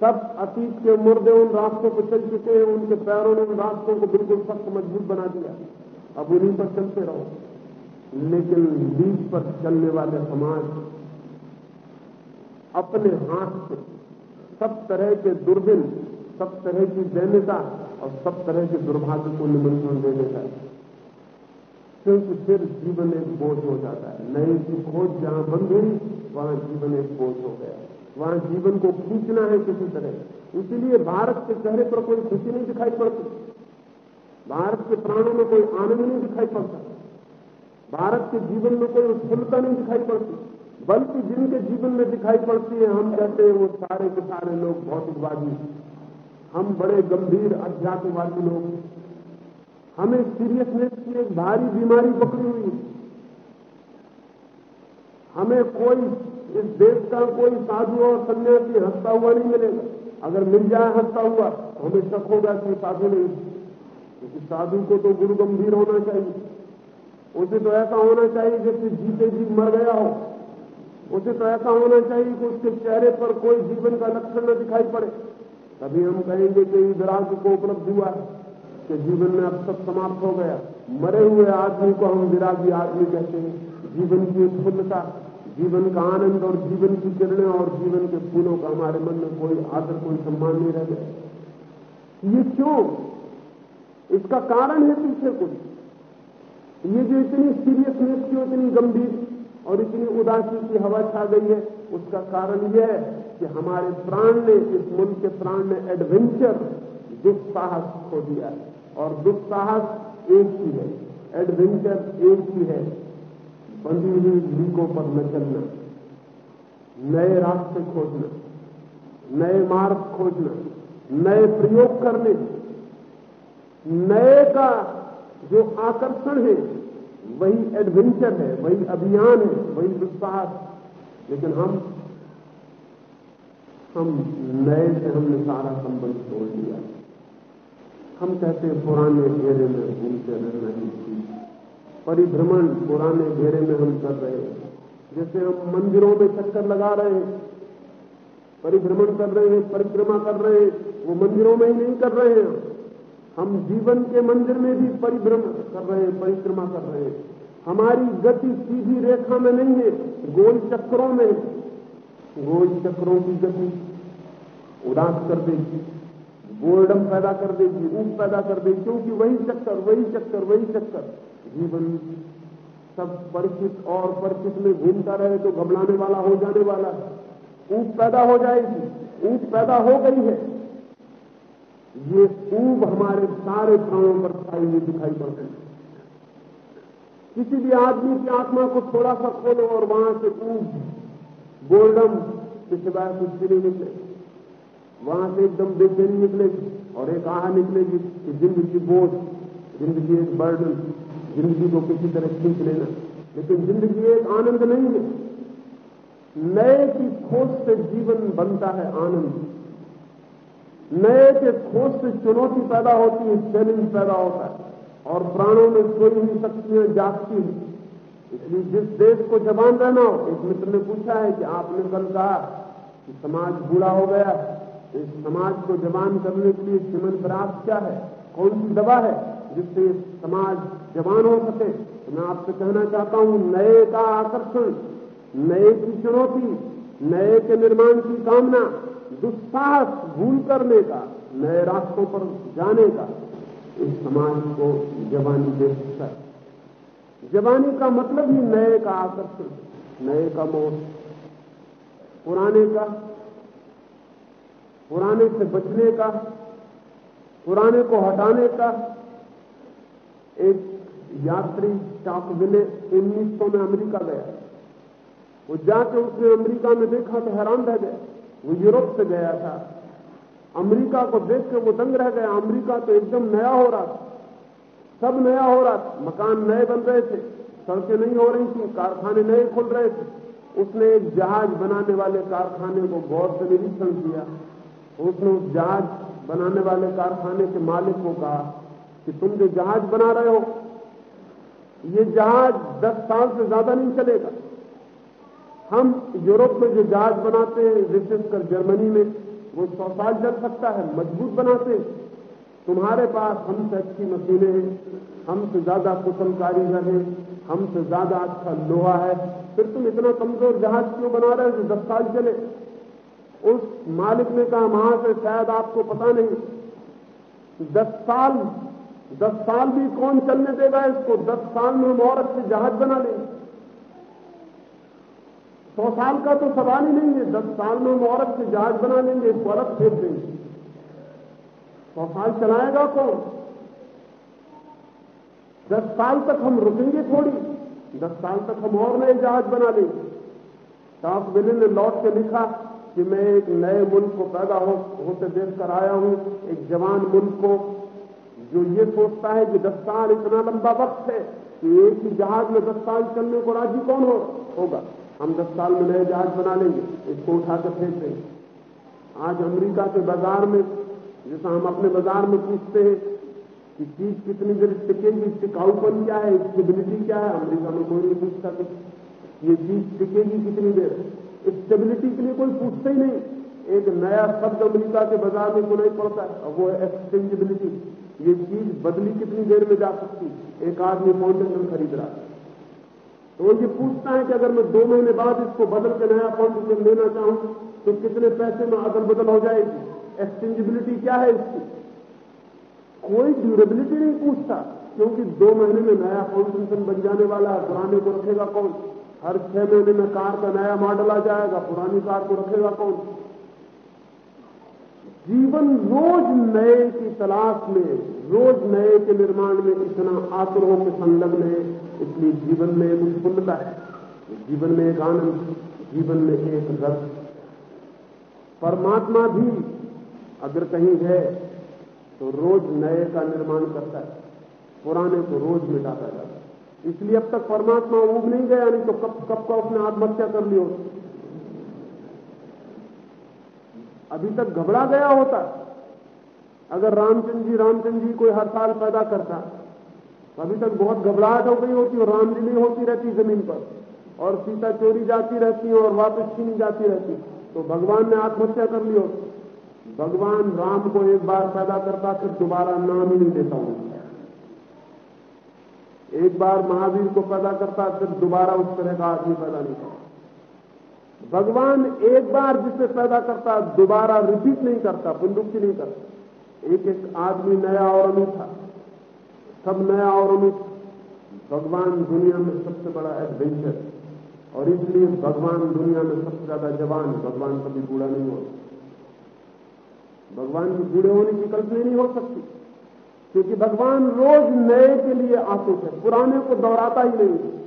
सब अतीत के मुर्दे उन रास्तों पर चल चुके हैं, उनके पैरों ने उन रास्तों को बिल्कुल सख्त मज़बूत बना दिया। अब उन्हीं पर चलते रहो। लेकिन बीच पर चलने वाले समाज अपने हाथ से सब तरह के दुर्दिन, सब तरह की दैन्यता और सब तरह के दुर्भाग्य को निमंत्रण दे देता है। क्योंकि फिर जीवन एक बोझ हो जाता है। नई की खोज जहाँ बंद हुई, वहाँ जीवन एक बोझ हो गया वहाँ जीवन को खींचना है किसी तरह। इसीलिए भारत के चेहरे पर कोई खुशी नहीं दिखाई पड़ती। भारत के प्राणों में कोई आनंद नहीं दिखाई पड़ता। भारत के जीवन में कोई उत्फुल्लता नहीं दिखाई पड़ती। बल्कि जिनके जीवन में दिखाई पड़ती है, हम कहते हैं वो सारे के सारे लोग भौतिकवादी हम बड़े गंभीर, अध्यात्मवादी लोग हमें सीरियसनेस की एक भारी बीमारी पकड़ी हुई हमें कोई इस देश का कोई साधु और सन्यासी हंसता हुआ नहीं मिलेगा। अगर मिल जाए हंसता हुआ तो हमें शक होगा कि साधु नहीं क्योंकि साधु को तो गुरु गंभीर होना चाहिए। उसे तो ऐसा होना चाहिए जैसे जीते जी मर गया हो। उसे तो ऐसा होना चाहिए कि उसके चेहरे पर कोई जीवन का लक्षण न दिखाई पड़े। तभी हम कहेंगे कि विराग को उपलब्ध हुआ कि जीवन में अब सब समाप्त हो गया। मरे हुए आदमी को हम विरागी आदमी कहते हैं। जीवन की उत्फुल्लता जीवन का आनंद और जीवन की किरणें और जीवन के फूलों का हमारे मन में कोई आदर, कोई सम्मान नहीं रह गया। ये क्यों? इसका कारण है पीछे कुछ। ये जो इतनी सीरियसनेस की इतनी गंभीर और इतनी उदासी की हवा छा गई है, उसका कारण यह है कि हमारे प्राण ने, इस मुल्क के प्राण ने एडवेंचर दुस्साहस खो दिया है। और दुस्साहस एक ही है। एडवेंचर एक ही है। बंधी हुई लीकों पर न चलना, नए रास्ते खोजना, नए मार्ग खोजना, नए प्रयोग करने, नए का जो आकर्षण है, वही एडवेंचर है, वही अभियान है, वही दुस्साहस लेकिन हम हम नए से हमने सारा संबंध तोड़ लिया हम कहते हैं, पुराने घेरे में घूमते रहना ही ठीक परिभ्रमण पुराने घेरे में हम कर रहे हैं। जैसे हम मंदिरों में चक्कर लगा रहे हैं, परिभ्रमण कर रहे हैं, परिक्रमा कर रहे हैं, वो मंदिरों में ही नहीं कर रहे हैं। हम जीवन के मंदिर में भी परिभ्रमण कर रहे हैं, परिक्रमा कर रहे हैं। हमारी गति सीधी रेखा में नहीं है, गोल चक्रों में। गोल चक्रों की गति उदास कर देगी बोर्डम पैदा कर देगी ऊप पैदा कर देगी, क्योंकि वही चक्कर वही चक्कर वही चक्कर। जीवन सब परिचित और परिचित में घूमता रहे तो घबराने वाला हो जाने वाला ऊप पैदा हो जाएगी ऊप पैदा हो गई है। ये ऊब हमारे सारे प्राणों पर छाई हुई दिखाई पड़ती है। किसी भी आदमी की आत्मा को थोड़ा सा खोलो और वहाँ से ऊब बोर्डम के सिवाय कुछ भी नहीं निकले। वहाँ से एकदम बेचैनी निकलेगी और एक आह निकलेगी कि ज़िंदगी बोझ, ज़िंदगी एक बर्डन ज़िंदगी को किसी तरह खींच लेना। लेकिन ज़िंदगी एक आनंद नहीं है। नए की खोज से जीवन बनता है आनंद। नए के खोज से चुनौती पैदा होती है, चैलेंज पैदा होता है। और प्राणों में सोई हुई शक्तियाँ जागती हैं। इसलिए जिस देश को जवान रहना हो, एक मित्र ने पूछा है कि आपने कल कहा कि समाज बूढ़ा हो गया। इस समाज को जवान करने के लिए सिमन प्रयास क्या है? कौन सी दवा है जिससे समाज जवान हो सके तो मैं आपसे कहना चाहता हूँ, नए का आकर्षण, नए की चुनौती, नए के निर्माण की कामना, दुस्साहस भूल करने का, नए रास्तों पर जाने का, इस समाज को जवानी दे सकता है। जवानी का मतलब ही नए का आकर्षण, नए का मोह। पुराने का, पुराने से बचने का, पुराने को हटाने का, एक यात्री चाकविले उन्नीस सौ में अमेरिका गया। वो जाके उसने अमेरिका में देखा तो हैरान रह गया। वो यूरोप से गया था। अमेरिका को देख के वो दंग रह गया। अमेरिका तो एकदम नया हो रहा था। सब नया हो रहा था। मकान नए बन रहे थे। सड़कें नहीं हो रही थी। कारखाने नए खुल रहे थे। उसने एक जहाज़ बनाने वाले कारखाने को गौर से निरीक्षण किया। उसने उस जहाज़ बनाने वाले कारखाने के मालिक को कहा कि तुम जो जहाज़ बना रहे हो ये जहाज़ दस साल से ज़्यादा नहीं चलेगा। हम यूरोप में जो जहाज़ बनाते हैं, विशेषकर जर्मनी में, वो सौ साल चल सकता है, मज़बूत बनाते हैं। तुम्हारे पास हमसे अच्छी मशीनें हैं हमसे ज़्यादा कुशल कारीगर हैं हमसे ज़्यादा अच्छा लोहा है। फिर तुम इतना कमज़ोर जहाज़ क्यों बना रहे हो जो दस साल चले? उस मालिक ने कहा, वहाँ से शायद आपको पता नहीं। दस साल दस साल भी कौन चलने देगा इसको? दस साल में हम और अच्छे जहाज़ बना लेंगे। सौ साल का तो सवाल ही नहीं है। दस साल में हम और अच्छे जहाज़ बना लेंगे इसको अलग फेंक देंगे। सौ साल चलाएगा कौन? दस साल तक हम रुकेंगे थोड़ी। दस साल तक हम और नए जहाज़ बना लेंगे। टॉप विले ने लौट के लिखा कि मैं एक नए मुल्क को पैदा हो, होते देख कर आया हूँ। एक जवान मुल्क को जो ये सोचता है कि दस साल इतना लंबा वक्त है कि एक ही जहाज़ में दस साल चलने को राज़ी कौन हो? होगा। हम दस साल में नए जहाज़ बना लेंगे, इसको उठाकर फेंक देंगे। आज अमेरिका के बाज़ार में, जैसा हम अपने बाज़ार में पूछते हैं कि चीज़ कितनी देर टिकेगी टिकाऊपन क्या है स्टेबिलिटी क्या है? अमेरिका में कोई नहीं पूछता कि ये चीज़ टिकेगी कितनी देर? स्टेबिलिटी के लिए कोई पूछता ही नहीं। एक नया शब्द अमेरिका के बाज़ार में सुनाई पड़ता है और वो है एक्सचेंजेबिलिटी ये चीज़ बदली कितनी देर में जा सकती एक आदमी फाउंडेशन खरीद रहा है। तो ये पूछता है कि अगर मैं दो महीने बाद इसको बदल के नया फाउंडेशन लेना चाहूँ तो कितने पैसे में अदल बदल हो जाएगी? एक्सचेंजेबिलिटी क्या है इसकी? कोई ड्यूरेबिलिटी नहीं पूछता, क्योंकि दो महीने में नया फाउंडेशन बन जाने वाला है, पुराने को रखेगा कौन? हर छह महीने में कार का नया मॉडल आ जाएगा, पुरानी कार को रखेगा कौन? जीवन रोज नए की तलाश में, रोज नए के निर्माण में इतना आतुर होकर संलग्न है, इसलिए जीवन में एक उत्फुल्लता है, जीवन में एक आनंद, जीवन में एक रस। परमात्मा भी अगर कहीं है तो रोज नए का निर्माण करता है, पुराने को रोज मिटाता जाता है। इसलिए अब तक परमात्मा उग नहीं गया, नहीं तो कब कब का उसने आत्महत्या कर ली होती अभी तक घबरा गया होता। अगर रामचंद्र जी रामचंद्र जी कोई हर साल पैदा करता तो अभी तक बहुत घबराहट हो गई होती और रामलीली होती रहती ज़मीन पर। और सीता चोरी जाती रहती और वापस छीनी जाती रहती। तो भगवान ने आत्महत्या कर ली होती। भगवान राम को एक बार पैदा करता, फिर दोबारा नाम ही नहीं देता हूँ एक बार महावीर को पैदा करता, फिर दोबारा उस तरह का आदमी पैदा नहीं करता। भगवान एक बार जिसे पैदा करता, दोबारा रिपीट नहीं करता पुनरुक्ति नहीं करता। एक एक आदमी नया और अनूठा। सब नया और अनूठा। भगवान दुनिया में सबसे बड़ा एडवेंचर और इसलिए भगवान दुनिया में सबसे ज़्यादा जवान, भगवान कभी बूढ़ा नहीं होता भगवान की बूढ़े होने की कल्पना नहीं हो सकती। क्योंकि भगवान रोज नए के लिए आतुक है पुराने को दोहराता ही नहीं।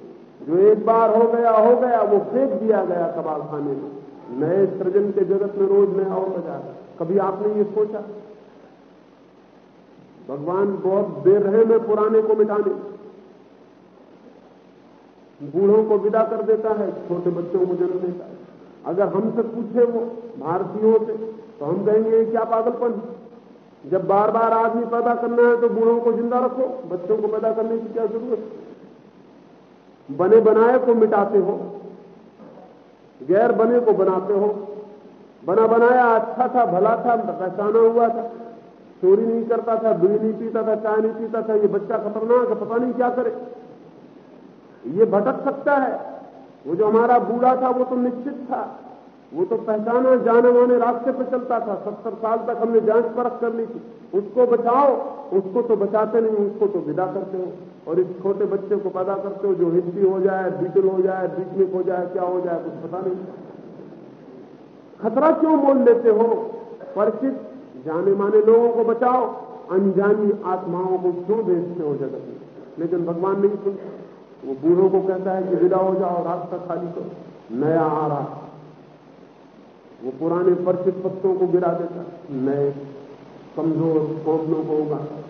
जो एक बार हो गया हो गया, वो फेंक दिया गया कबाल खाने में। नए सृजन के जगत में रोज नया होता जा कभी आपने ये सोचा? भगवान बहुत देर रहे में पुराने को मिटाने। बूढ़ों को विदा कर देता है, छोटे बच्चों को जन्म देता है। अगर हमसे पूछे वो भारतीयों से तो हम कहेंगे क्या पागलपन जब बार बार आदमी पैदा करना है तो बूढ़ों को ज़िंदा रखो। बच्चों को पैदा करने की क्या ज़रूरत बने बनाए को मिटाते हो, गैर बने को बनाते हो। बना बनाया अच्छा था, भला था, पहचाना हुआ था। चोरी नहीं करता था बीड़ी नहीं पीता था, चाय नहीं पीता था, ये बच्चा खतरनाक पता नहीं क्या करे। ये भटक सकता है। वो जो हमारा बूढ़ा था, वो तो निश्चित था। वो तो पहचाना जाने वाने रास्ते पर चलता था। सत्तर साल तक हमने जाँच परख कर ली थी। उसको बचाओ, उसको तो बचाते नहीं, उसको तो विदा करते हो। और इस छोटे बच्चे को पैदा करते हो, जो हिंदी हो जाए, बीटल हो जाए, बीटनिक हो जाए, क्या हो जाए, कुछ पता नहीं। खतरा क्यों मोल लेते हो? परिचित जाने माने लोगों को बचाओ, अनजानी आत्माओं को क्यों भेजते हो जगत में? लेकिन भगवान नहीं सुनते। वो बूढ़ों को कहता है कि विदा हो जाओ, रास्ता खाली करो। नया आ रहा वो पुराने परिचित पत्तों को गिरा देता नए, कमज़ोर पौधों को उगाता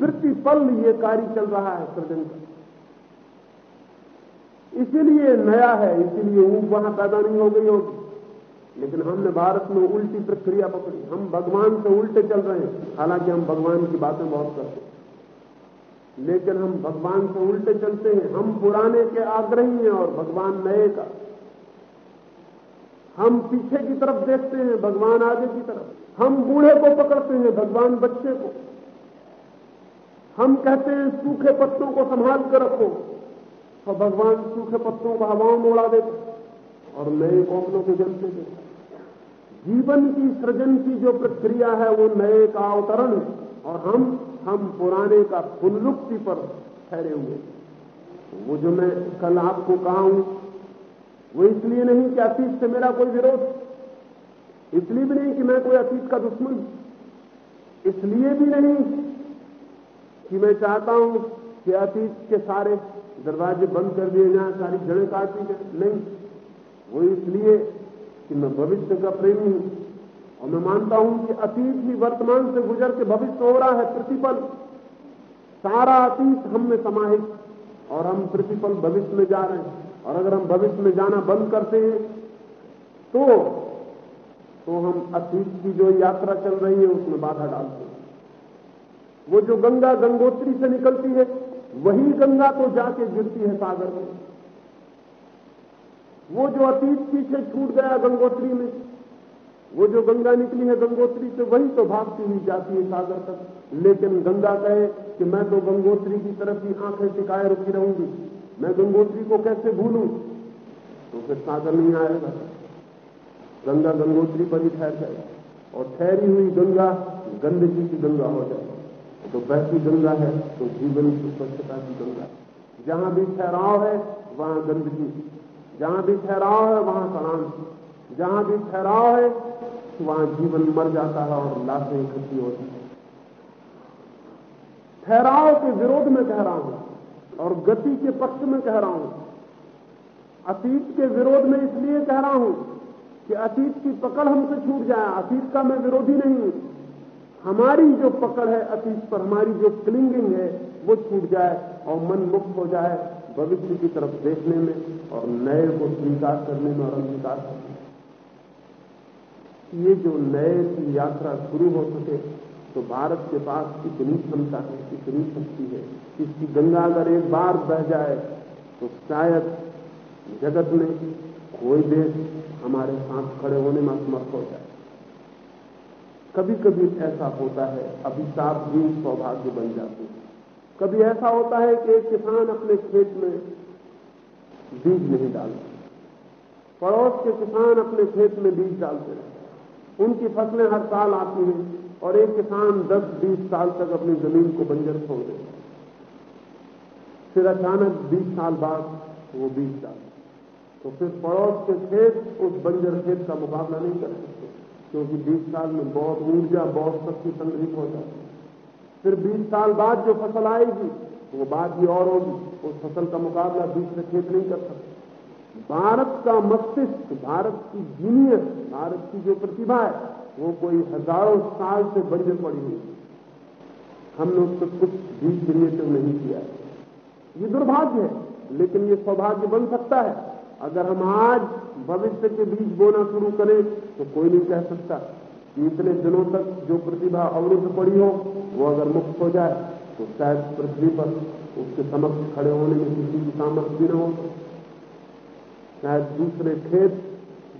प्रतिपल ये कार्य चल रहा है सृजन का। इसीलिए नया है, इसीलिए ऊँट वहाँ पैदा नहीं हो गई होगी। लेकिन हमने भारत में उल्टी प्रक्रिया पकड़ी। हम भगवान से उल्टे चल रहे हैं। हालाँकि हम भगवान की बातें बहुत करते हैं। लेकिन हम भगवान से उल्टे चलते हैं। हम पुराने के आग्रही हैं और भगवान नए का। हम पीछे की तरफ़ देखते हैं, भगवान आगे की तरफ़। हम बूढ़े को पकड़ते हैं, भगवान बच्चे को। हम कहते हैं, सूखे पत्तों को संभाल कर रखो। तो भगवान सूखे पत्तों को हवाओं में उड़ा देते और नए कौमलों को जन्म देते जीवन की सृजन की जो प्रक्रिया है, वो नए का अवतरण है। और हम हम पुराने का पुनरुक्ति पर ठहरे हुए वो जो मैं कल आपको कहा हूँ वो इसलिए नहीं कि अतीत से मेरा कोई विरोध। इसलिए भी नहीं कि मैं कोई अतीत का दुश्मन। इसलिए भी नहीं कि मैं चाहता हूँ कि अतीत के सारे दरवाजे बंद कर दिए जाएँ, सारी जड़ें काट दी जाए। नहीं। वो इसलिए कि मैं भविष्य का प्रेमी हूँ। और मैं मानता हूँ कि अतीत ही वर्तमान से गुजर के भविष्य हो रहा है, प्रतिपल। सारा अतीत हम में समाहित और हम प्रतिपल भविष्य में जा रहे हैं। और अगर हम भविष्य में जाना बंद करते हैं तो तो हम अतीत की जो यात्रा चल रही है, उसमें बाधा डालते हैं। वो जो गंगा गंगोत्री से निकलती है, वही गंगा तो जाके गिरती है सागर में। वो जो अतीत पीछे छूट गया गंगोत्री में, वो जो गंगा निकली है गंगोत्री से, वही तो भागती हुई जाती है सागर तक। लेकिन गंगा कहे कि मैं तो गंगोत्री की तरफ़ ही आँखें टिकाए रुकी रहूँगी। मैं गंगोत्री को कैसे भूलूं? तो फिर सागर नहीं आएगा। गंगा गंगोत्री पर ही ठहर जाए और ठहरी हुई गंगा गंदगी की गंगा हो जाए। तो बहती गंगा है तो जीवन की स्वच्छता की गंगा। जहाँ भी ठहराव है, वहाँ गंदगी जहाँ भी ठहराव है, वहाँ सड़ान जहाँ भी ठहराव है, वहाँ जीवन मर जाता है और लाशें इकट्ठी होती है। ठहराव के विरोध में कह रहा हूँ। और गति के पक्ष में कह रहा हूँ। अतीत के विरोध में इसलिए कह रहा हूँ कि अतीत की पकड़ हमसे छूट जाए। अतीत का मैं विरोधी नहीं हूँ। हमारी जो पकड़ है अतीत पर, हमारी जो क्लिंगिंग है, वो छूट जाए और मन मुक्त हो जाए भविष्य की तरफ़ देखने में और नए को स्वीकार करने में और अंगीकार करने में। ये जो नए की यात्रा शुरू हो सके तो भारत के पास इतनी क्षमता है इतनी शक्ति है? इसकी गंगा अगर एक बार बह जाए तो शायद जगत में कोई देश हमारे साथ खड़े होने में असमर्थ हो जाए। कभी कभी ऐसा होता है, अभिशाप भी सौभाग्य बन जाते हैं। कभी ऐसा होता है कि एक किसान अपने खेत में बीज नहीं डालता। पड़ोस के किसान अपने खेत में बीज डालते रहते उनकी फ़सलें हर साल आती हैं। और एक किसान 10-20 साल तक अपनी ज़मीन को बंजर छोड़ देता फिर अचानक 20 साल बाद वो बीज डालता तो फिर पड़ोस के खेत उस बंजर खेत का मुकाबला नहीं कर सकते, क्योंकि 20 साल में बहुत ऊर्जा, बहुत शक्ति संग्रहित हो जाती फिर 20 साल बाद जो फ़सल आएगी, वो बात ही और होगी। उस फ़सल का मुकाबला दूसरे खेत नहीं कर सकते। भारत का मस्तिष्क, भारत की जीनियस, भारत की जो प्रतिभा है वो कोई हज़ारों साल से बंजर पड़ी हुई हमने उसको कुछ भी क्रिएटिव नहीं किया। ये दुर्भाग्य है, लेकिन ये सौभाग्य बन सकता है। अगर हम आज भविष्य के बीज बोना शुरू करें तो कोई नहीं कह सकता कि इतने दिनों तक जो प्रतिभा अवरुद्ध पड़ी हो, वो अगर मुक्त हो जाए तो शायद पृथ्वी पर उसके समक्ष खड़े होने में किसी की सामर्थ्य भी न हो। शायद दूसरे खेत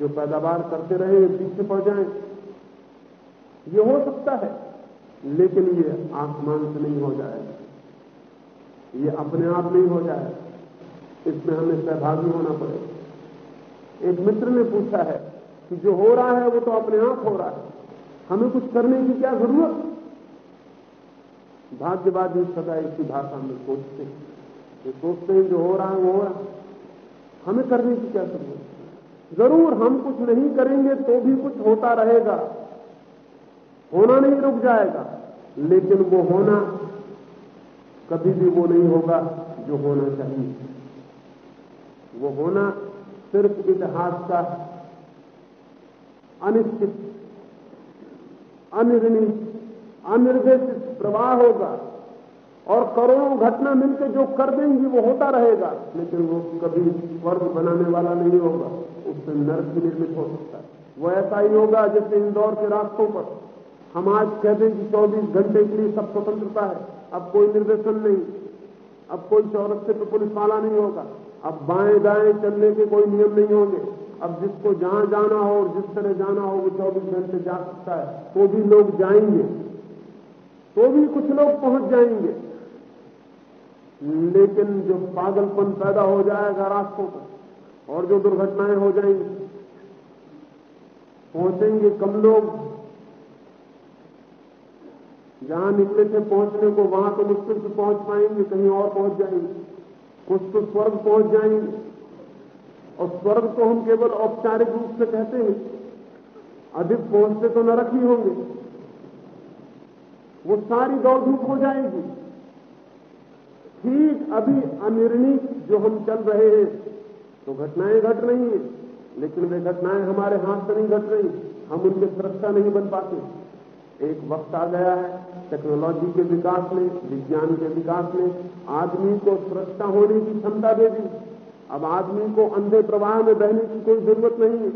जो पैदावार करते रहे पीछे पड़ जाएँ। ये हो सकता है, लेकिन ये आसमान से नहीं हो जाएगा ये अपने आप नहीं हो जाएगा इसमें हमें सहभागी होना पड़ेगा एक मित्र ने पूछा है कि जो हो रहा है, वो तो अपने आप हो रहा है। हमें कुछ करने की क्या ज़रूरत? भाग्यवादी सदा इसी भाषा में सोचते हैं। ये सोचते हैं, जो हो रहा है, वो हो रहा है। हमें करने की क्या ज़रूरत? ज़रूर हम कुछ नहीं करेंगे तो भी कुछ होता रहेगा। होना नहीं रुक जाएगा, लेकिन वो होना कभी भी वो नहीं होगा जो होना चाहिए। वो होना सिर्फ़ इतिहास का अनिश्चित अनिर्णित अनिर्देशित प्रवाह होगा और करोड़ों घटना मिलकर जो कर देंगी वो होता रहेगा, लेकिन वो कभी स्वर्ग बनाने वाला नहीं होगा। उससे नर्क निर्मित हो सकता है। वो ऐसा ही होगा जैसे इंदौर के रास्तों पर। हम आज कहते हैं कि 24 घंटे के लिए सब स्वतंत्रता है। अब कोई निर्देशन नहीं। अब कोई चौरस्ते पर पुलिस वाला नहीं होगा। अब बाएँ दाएँ चलने के कोई नियम नहीं होंगे। अब जिसको जहाँ जाना हो और जिस तरह जाना हो, वो 24 घंटे जा सकता है। तो भी लोग जाएँगे। तो भी कुछ लोग पहुँच जाएँगे। लेकिन जो पागलपन पैदा हो जाएगा रास्तों पर, और जो दुर्घटनाएँ हो जाएँगी, पहुँचेंगे कम लोग। जहाँ निकले थे पहुँचने को, वहाँ तो मुश्किल से पहुँच पाएँगे, कहीं और पहुँच जाएँगे। कुछ तो स्वर्ग पहुँच जाएँगे। और स्वर्ग तो हम केवल औपचारिक रूप से कहते हैं। अधिक पहुँचते तो नरक ही होंगे। वो सारी दौड़ धूप हो जाएगी। ठीक अभी अनिर्णित जो हम चल रहे हैं तो घटनाएँ घट रही हैं, लेकिन वे घटनाएँ हमारे हाथ से नहीं घट रही। हम उनके सुरक्षा नहीं बन पाते। एक वक्त आ गया है टेक्नोलॉजी के विकास में, विज्ञान के विकास में, आदमी को सुरक्षा होने की क्षमता दे दी। अब आदमी को अंधे प्रवाह में बहने की कोई ज़रूरत नहीं है।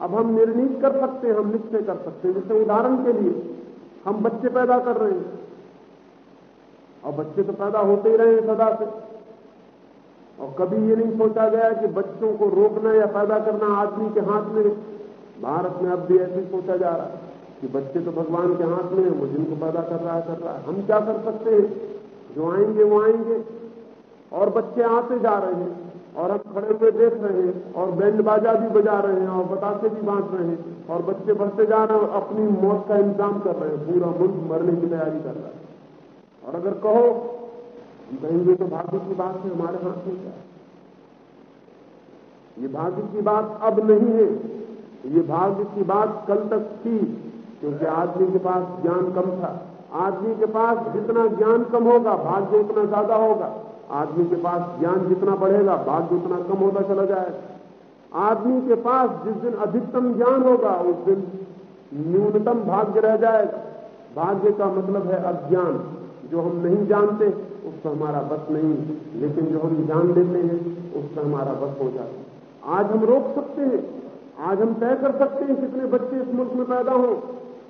अब हम निर्णीत कर सकते हैं, हम निश्चय कर सकते हैं। जैसे उदाहरण के लिए, हम बच्चे पैदा कर रहे हैं। और बच्चे तो पैदा होते ही रहे हैं सदा से। और कभी ये नहीं सोचा गया कि बच्चों को रोकना या पैदा करना आदमी के हाथ में भारत में अब भी ऐसे सोचा जा रहा है। कि बच्चे तो भगवान के हाथ में है, वो जिनको पैदा कर रहा है, कर रहा है। हम क्या कर सकते हैं? जो आएँगे, वो आएँगे। और बच्चे आते जा रहे हैं, और हम खड़े हुए देख रहे हैं, और बैंड बाजा भी बजा रहे हैं, और बतासे भी बांट रहे हैं, और बच्चे बढ़ते जा रहे हैं, और अपनी मौत का इंतज़ाम कर रहे हैं, पूरा मुल्क मरने की तैयारी कर रहा है। और अगर कहो कहेंगे तो भाग्य की बात है, हमारे हाथ में क्या ये भाग्य की बात अब नहीं है। ये भाग्य की बात कल तक थी। क्योंकि आदमी के पास ज्ञान कम था। आदमी के पास जितना ज्ञान कम होगा, भाग्य उतना ज़्यादा होगा। आदमी के पास ज्ञान जितना बढ़ेगा, भाग्य उतना कम होता चला जाएगा। आदमी के पास जिस दिन अधिकतम ज्ञान होगा, उस दिन न्यूनतम भाग्य रह जाएगा। भाग्य का मतलब है अज्ञान। जो हम नहीं जानते उसका हमारा बस नहीं लेकिन जो हम जान लेते हैं उसका हमारा बस हो जाता आज हम रोक सकते हैं। आज हम तय कर सकते हैं कितने बच्चे इस मुल्क में पैदा हों।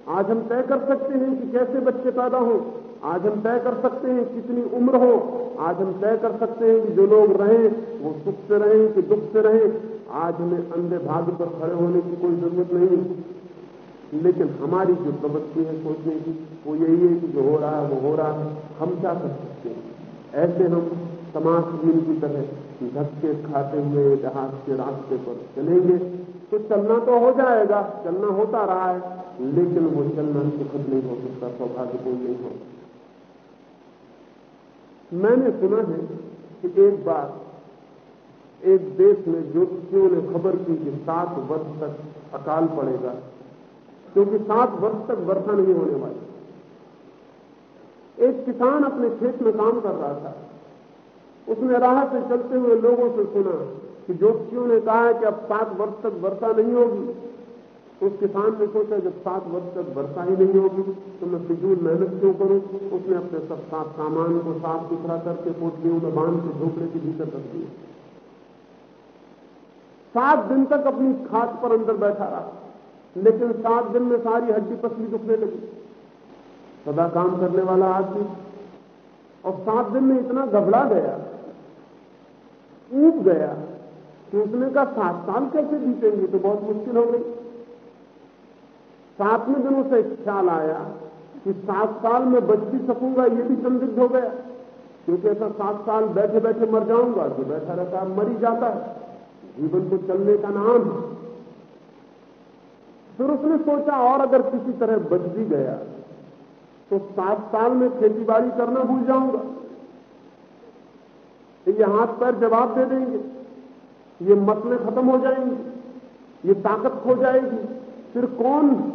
आज हम तय कर सकते हैं कि कैसे बच्चे पैदा हों। आज हम तय कर सकते हैं कितनी उम्र हो। आज हम तय कर सकते हैं कि जो लोग रहें, वो सुख से रहें कि दुख से रहें। आज हमें अंधे भाग्य पर खड़े होने की कोई ज़रूरत नहीं। लेकिन हमारी जो प्रवृत्ति है सोचने की वो यही है कि जो हो रहा है, वो हो रहा है। हम क्या कर सकते हैं? ऐसे हम समाज की तरह धक्के खाते हुए इतिहास के रास्ते पर चलेंगे। तो चलना तो हो जाएगा, चलना होता रहा है। लेकिन वो चलना सुखद नहीं हो सकता, सौभाग्यपूर्ण नहीं हो मैंने सुना है कि एक बार एक देश में ज्योतिषियों ने खबर की कि सात वर्ष तक अकाल पड़ेगा, क्योंकि सात वर्ष तक वर्षा नहीं होने वाली। एक किसान अपने खेत में काम कर रहा था। उसने राह से चलते हुए लोगों से सुना कि ज्योतिषियों ने कहा है कि अब सात वर्ष तक वर्षा नहीं होगी। उस किसान ने सोचा, जब सात वर्ष तक वर्षा ही नहीं होगी तो मैं फिजूल मेहनत क्यों करूँ? उसने अपने सब साफ़ सामान को साफ़ सुथरा करके पोटलियों में बाँध के झोपड़े के भीतर रख दिए। सात दिन तक अपनी खाद पर अंदर बैठा रहा, लेकिन सात दिन में सारी हड्डी पसली दुखने लगी। सदा काम करने वाला आदमी, और सात दिन में इतना घबरा गया, ऊब गया कि उसने कहा, सात साल कैसे बीतेंगे? तो बहुत मुश्किल हो गई। सातवें दिन उसे ख्याल आया कि सात साल में बच भी सकूँगा, ये भी संदिग्ध हो गया। क्योंकि ऐसा सात साल बैठे बैठे मर जाऊँगा, जो बैठा रहता है, मर ही जाता है। जीवन को चलने का नाम। है फिर उसने सोचा, और अगर किसी तरह बच भी गया तो सात साल में खेती बाड़ी करना भूल जाऊँगा। ये हाथ पैर जवाब दे देंगे। ये मसले खत्म हो जाएँगे। ये ताकत खो जाएगी। फिर कौन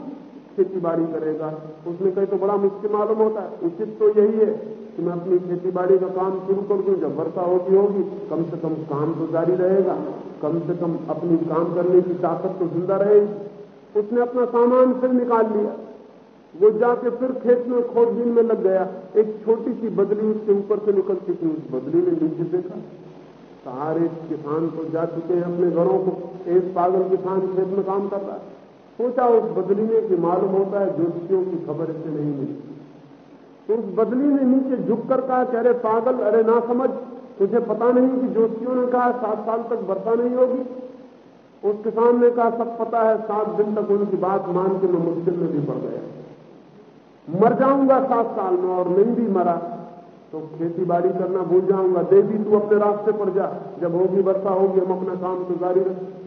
खेती बाड़ी करेगा। उसने कही तो बड़ा मुश्किल मालूम होता है। उचित तो यही है कि मैं अपनी खेती बाड़ी का काम शुरू कर दूँ। जब वर्षा होगी होगी, कम से कम काम तो जारी रहेगा। कम से कम अपनी काम करने की ताकत तो ज़िंदा रहेगी। उसने अपना सामान फिर निकाल लिया। वो जाके फिर खेत में खोजबीन में लग गया। एक छोटी सी बदली उसके ऊपर से निकलती थी। उस बदली ने नीचे देखा। सारे किसान तो जा चुके हैं अपने घरों को। एक पागल किसान खेत में काम कर रहा है। सोचा उस बदली में कि मालूम होता है ज्योतिषियों की खबर इससे नहीं मिली उस बदली ने नीचे झुक कर कहा कि अरे पागल, अरे ना समझ, तुझे पता नहीं कि ज्योतिषियों ने कहा सात साल तक वर्षा नहीं होगी। उस किसान ने कहा, सब पता है, सात दिन तक उनकी बात मान के मैं मुश्किल में भी पड़ गया। मर जाऊँगा सात साल में और नहीं भी मरा तो खेती बाड़ी करना भूल जाऊँगा। देवी, तू अपने रास्ते पर जा, जब होगी वर्षा होगी, हम अपना काम तो जारी रख।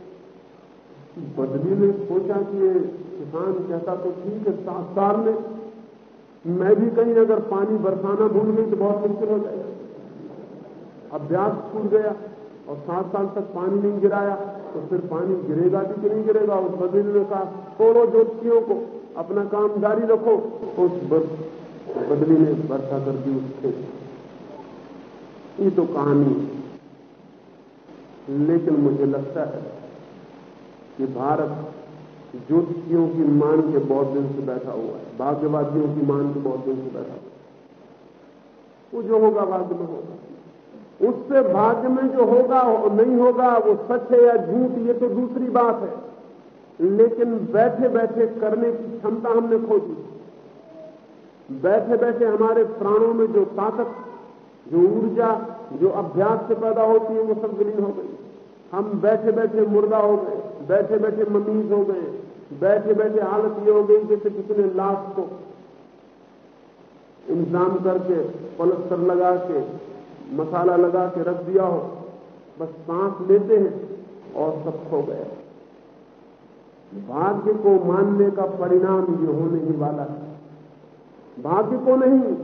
बदली ने सोचा कि ये किसान कहता तो ठीक है, सात साल में मैं भी कहीं अगर पानी बरसाना भूल गई तो बहुत मुश्किल हो जाएगा। अभ्यास छूट गया और सात साल तक पानी नहीं गिराया तो फिर पानी गिरेगा भी कि नहीं गिरेगा? उस बदली ने कहा, छोड़ो ज्योतियों को, अपना काम जारी रखो। उस बदली ने वर्षा कर दी उसके। ये तो कहानी लेकिन मुझे लगता है कि भारत ज्योतिषियों की मान के बहुत दिन से बैठा हुआ है, भाग्यवादियों की मान के बहुत दिन से बैठा हुआ वो जो होगा भाग्य में होगा। उससे भाग्य में जो होगा नहीं होगा, वो सच है या झूठ, ये तो दूसरी बात है। लेकिन बैठे बैठे करने की क्षमता हमने खो दी बैठे बैठे हमारे प्राणों में जो ताकत, जो ऊर्जा, जो अभ्यास से पैदा होती है, वो सब विलीन हो गई। हम बैठे बैठे मुर्दा हो गए, बैठे बैठे ममीज हो गए, बैठे बैठे हालत ये हो गई जैसे किसी ने लाश को इंतज़ाम करके, पलस्तर लगा के, मसाला लगा के रख दिया हो। बस सांस लेते हैं और सब खो गया भाग्य को मानने का परिणाम ये होने ही वाला है। भाग्य को नहीं,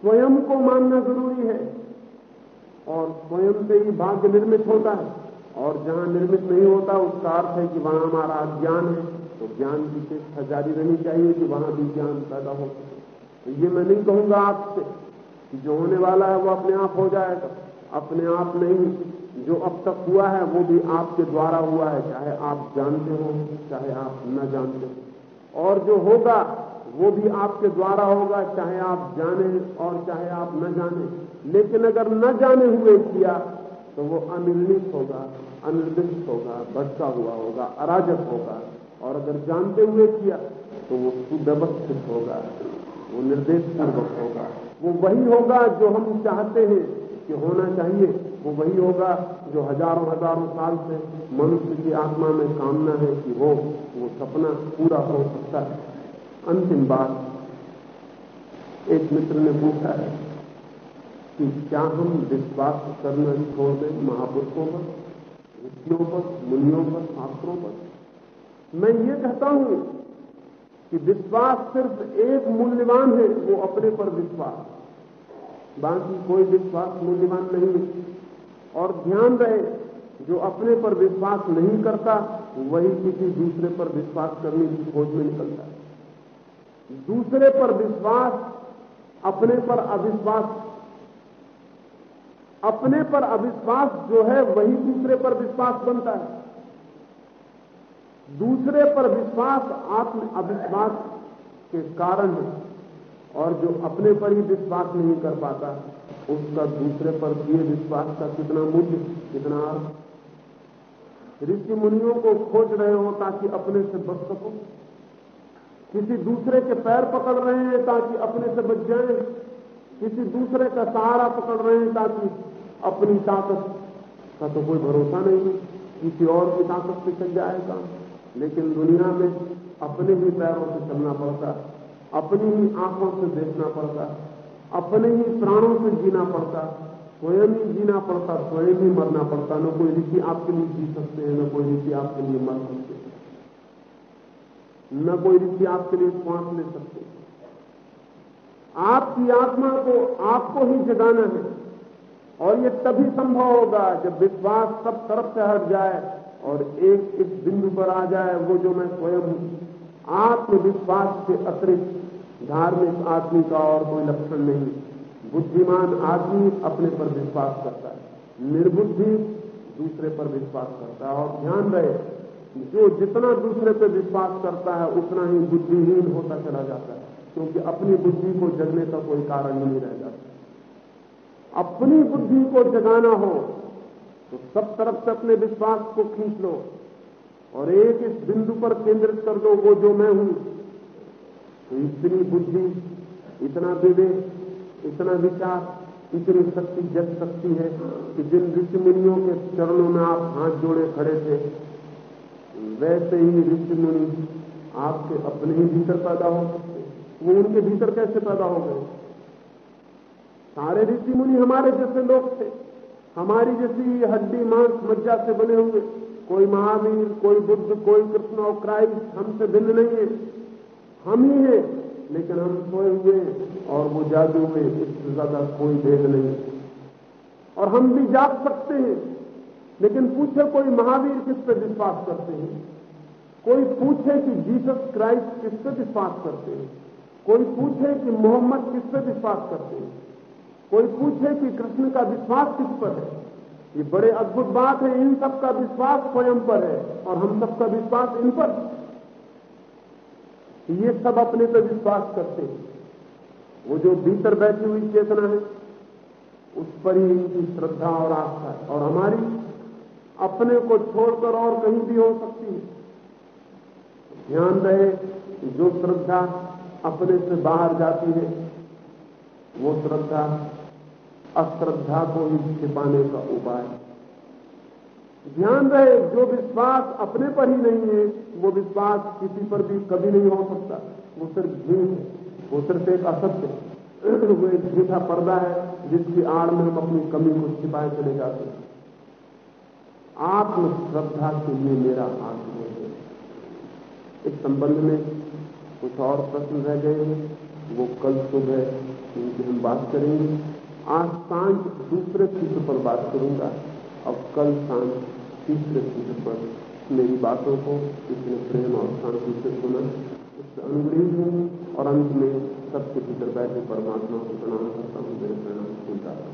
स्वयं को मानना ज़रूरी है। और स्वयं से ही भाग्य निर्मित होता है। और जहाँ निर्मित नहीं होता, उसका अर्थ है कि वहाँ हमारा अज्ञान है। तो ज्ञान की चेष्टा जारी रहनी चाहिए कि वहाँ भी ज्ञान पैदा हो तो ये मैं नहीं कहूँगा आपसे कि जो होने वाला है वो अपने आप हो जाएगा। अपने आप नहीं, जो अब तक हुआ है वो भी आपके द्वारा हुआ है, चाहे आप जानते हो, चाहे आप न जानते हो। और जो होगा वो भी आपके द्वारा होगा, चाहे आप जाने और चाहे आप न जाने। लेकिन अगर न जाने हुए किया तो वो अनिर्णित होगा, अनिर्दिष्ट होगा, भटका हुआ होगा, अराजक होगा। और अगर जानते हुए किया तो वो सुव्यवस्थित होगा, वो निर्देश पूर्वक होगा। वो वही होगा जो हम चाहते हैं कि होना चाहिए। वो वही होगा जो हज़ारों हज़ारों साल से मनुष्य की आत्मा में कामना है कि हो, वो सपना पूरा हो सकता है। अंतिम बात एक मित्र ने पूछा है कि क्या हम विश्वास करना छोड़ दें महापुरुषों पर, ऋषियों पर, मुनियों पर, शास्त्रों पर? मैं ये कहता हूँ कि विश्वास सिर्फ़ एक मूल्यवान है, वो अपने पर विश्वास। बाकी कोई विश्वास मूल्यवान नहीं है। और ध्यान रहे, जो अपने पर विश्वास नहीं करता, वही किसी दूसरे पर विश्वास करने की खोज में निकलता है। दूसरे पर विश्वास, अपने पर अविश्वास। अपने पर अविश्वास जो है, वही दूसरे पर विश्वास बनता है। दूसरे पर विश्वास आत्म अविश्वास के कारण है, और जो अपने पर ही विश्वास नहीं कर पाता, उसका दूसरे पर दिए विश्वास का कितना मूल्य, कितना ऋषि मुनियों को खोज रहे हो ताकि अपने से बच सको। किसी दूसरे के पैर पकड़ रहे हैं ताकि अपने से बच जाए। किसी दूसरे का सहारा पकड़ रहे हैं ताकि अपनी ताकत का तो कोई भरोसा नहीं है। किसी और की ताकत से चल जाएगा लेकिन दुनिया में अपने ही पैरों से चलना पड़ता अपनी ही आँखों से देखना पड़ता अपने ही प्राणों से जीना पड़ता स्वयं ही जीना पड़ता स्वयं ही मरना पड़ता। न कोई ऋषि आपके लिए जी सकते हैं, न कोई ऋषि आपके लिए मर सकते हैं। न कोई ऋषि आपके लिए श्वास ले सकते। आपकी आत्मा को आपको ही जगाना है। और ये तभी संभव होगा जब विश्वास सब तरफ़ से हट जाए और एक इस बिंदु पर आ जाए वो जो मैं स्वयं हूँ। आत्मविश्वास के अतिरिक्त धार्मिक आदमी का और कोई लक्षण नहीं। बुद्धिमान आदमी अपने पर विश्वास करता है। निर्बुद्धि दूसरे पर विश्वास करता है। और ध्यान रहे जो जितना दूसरे पर विश्वास करता है, उतना ही बुद्धिहीन होता चला जाता है, क्योंकि अपनी बुद्धि को जगने का कोई कारण नहीं रह जाता। अपनी बुद्धि को जगाना हो तो सब तरफ़ से अपने विश्वास को खींच लो, और एक इस बिंदु पर केंद्रित कर दो वो जो मैं हूँ। तो इतनी बुद्धि, इतना विवेक, इतना विचार, इतनी शक्ति जग सकती है कि जिन ऋषि मुनियों के चरणों में आप हाथ जोड़े खड़े थे वैसे ही ऋषि मुनि आपके अपने ही भीतर पैदा हो सकते वो उनके भीतर कैसे पैदा हो गए? सारे ऋषि मुनि हमारे जैसे लोग थे। हमारी जैसी हड्डी मांस मज्जा से बने हुए। कोई महावीर, कोई बुद्ध, कोई कृष्ण और क्राइस्ट हमसे भिन्न नहीं है। हम ही हैं, लेकिन हम सोए हुए और वो जागे हुए इससे ज़्यादा कोई भेद नहीं। और हम भी जाग सकते हैं। लेकिन पूछे कोई महावीर किस पे विश्वास करते हैं? कोई पूछे कि जीसस क्राइस्ट किस पे विश्वास करते हैं? कोई पूछे कि मोहम्मद किस पे विश्वास करते हैं? कोई पूछे कि कृष्ण का विश्वास किस पर है? ये बड़े अद्भुत बात है, इन सब का विश्वास स्वयं पर है और हम सबका विश्वास इन पर ये सब अपने पर विश्वास करते हैं। वो जो भीतर बैठी हुई चेतना है, उस पर ही इनकी श्रद्धा और आस्था है। और हमारी अपने को छोड़कर और कहीं भी हो सकती है। ध्यान रहे जो श्रद्धा अपने से बाहर जाती है, वो श्रद्धा अश्रद्धा को ही छिपाने का उपाय ध्यान रहे, जो विश्वास अपने पर ही नहीं है, वो विश्वास किसी पर भी कभी नहीं हो सकता। वो सिर्फ़ झूठ है, वो सिर्फ़ एक असत्य है। वो एक झूठा पर्दा है, जिसकी आड़ में हम अपनी कमी को छिपाए चले जाते हैं। आत्म श्रद्धा के लिए मेरा आग्रह है। इस संबंध में कुछ और प्रश्न रह गए हैं। वो कल सुबह उनकी हम बात करेंगे। आज साँझ दूसरे सूत्र पर बात करूँगा। और कल साँझ तीसरे सूत्र पर मेरी बातों को इसने प्रेम और शांति से सुना। उससे अनुग्रहित हूँ और अंत में सबके भीतर बैठे परमात्मा को प्रणाम करता हूँ। मेरे प्रणाम स्वीकार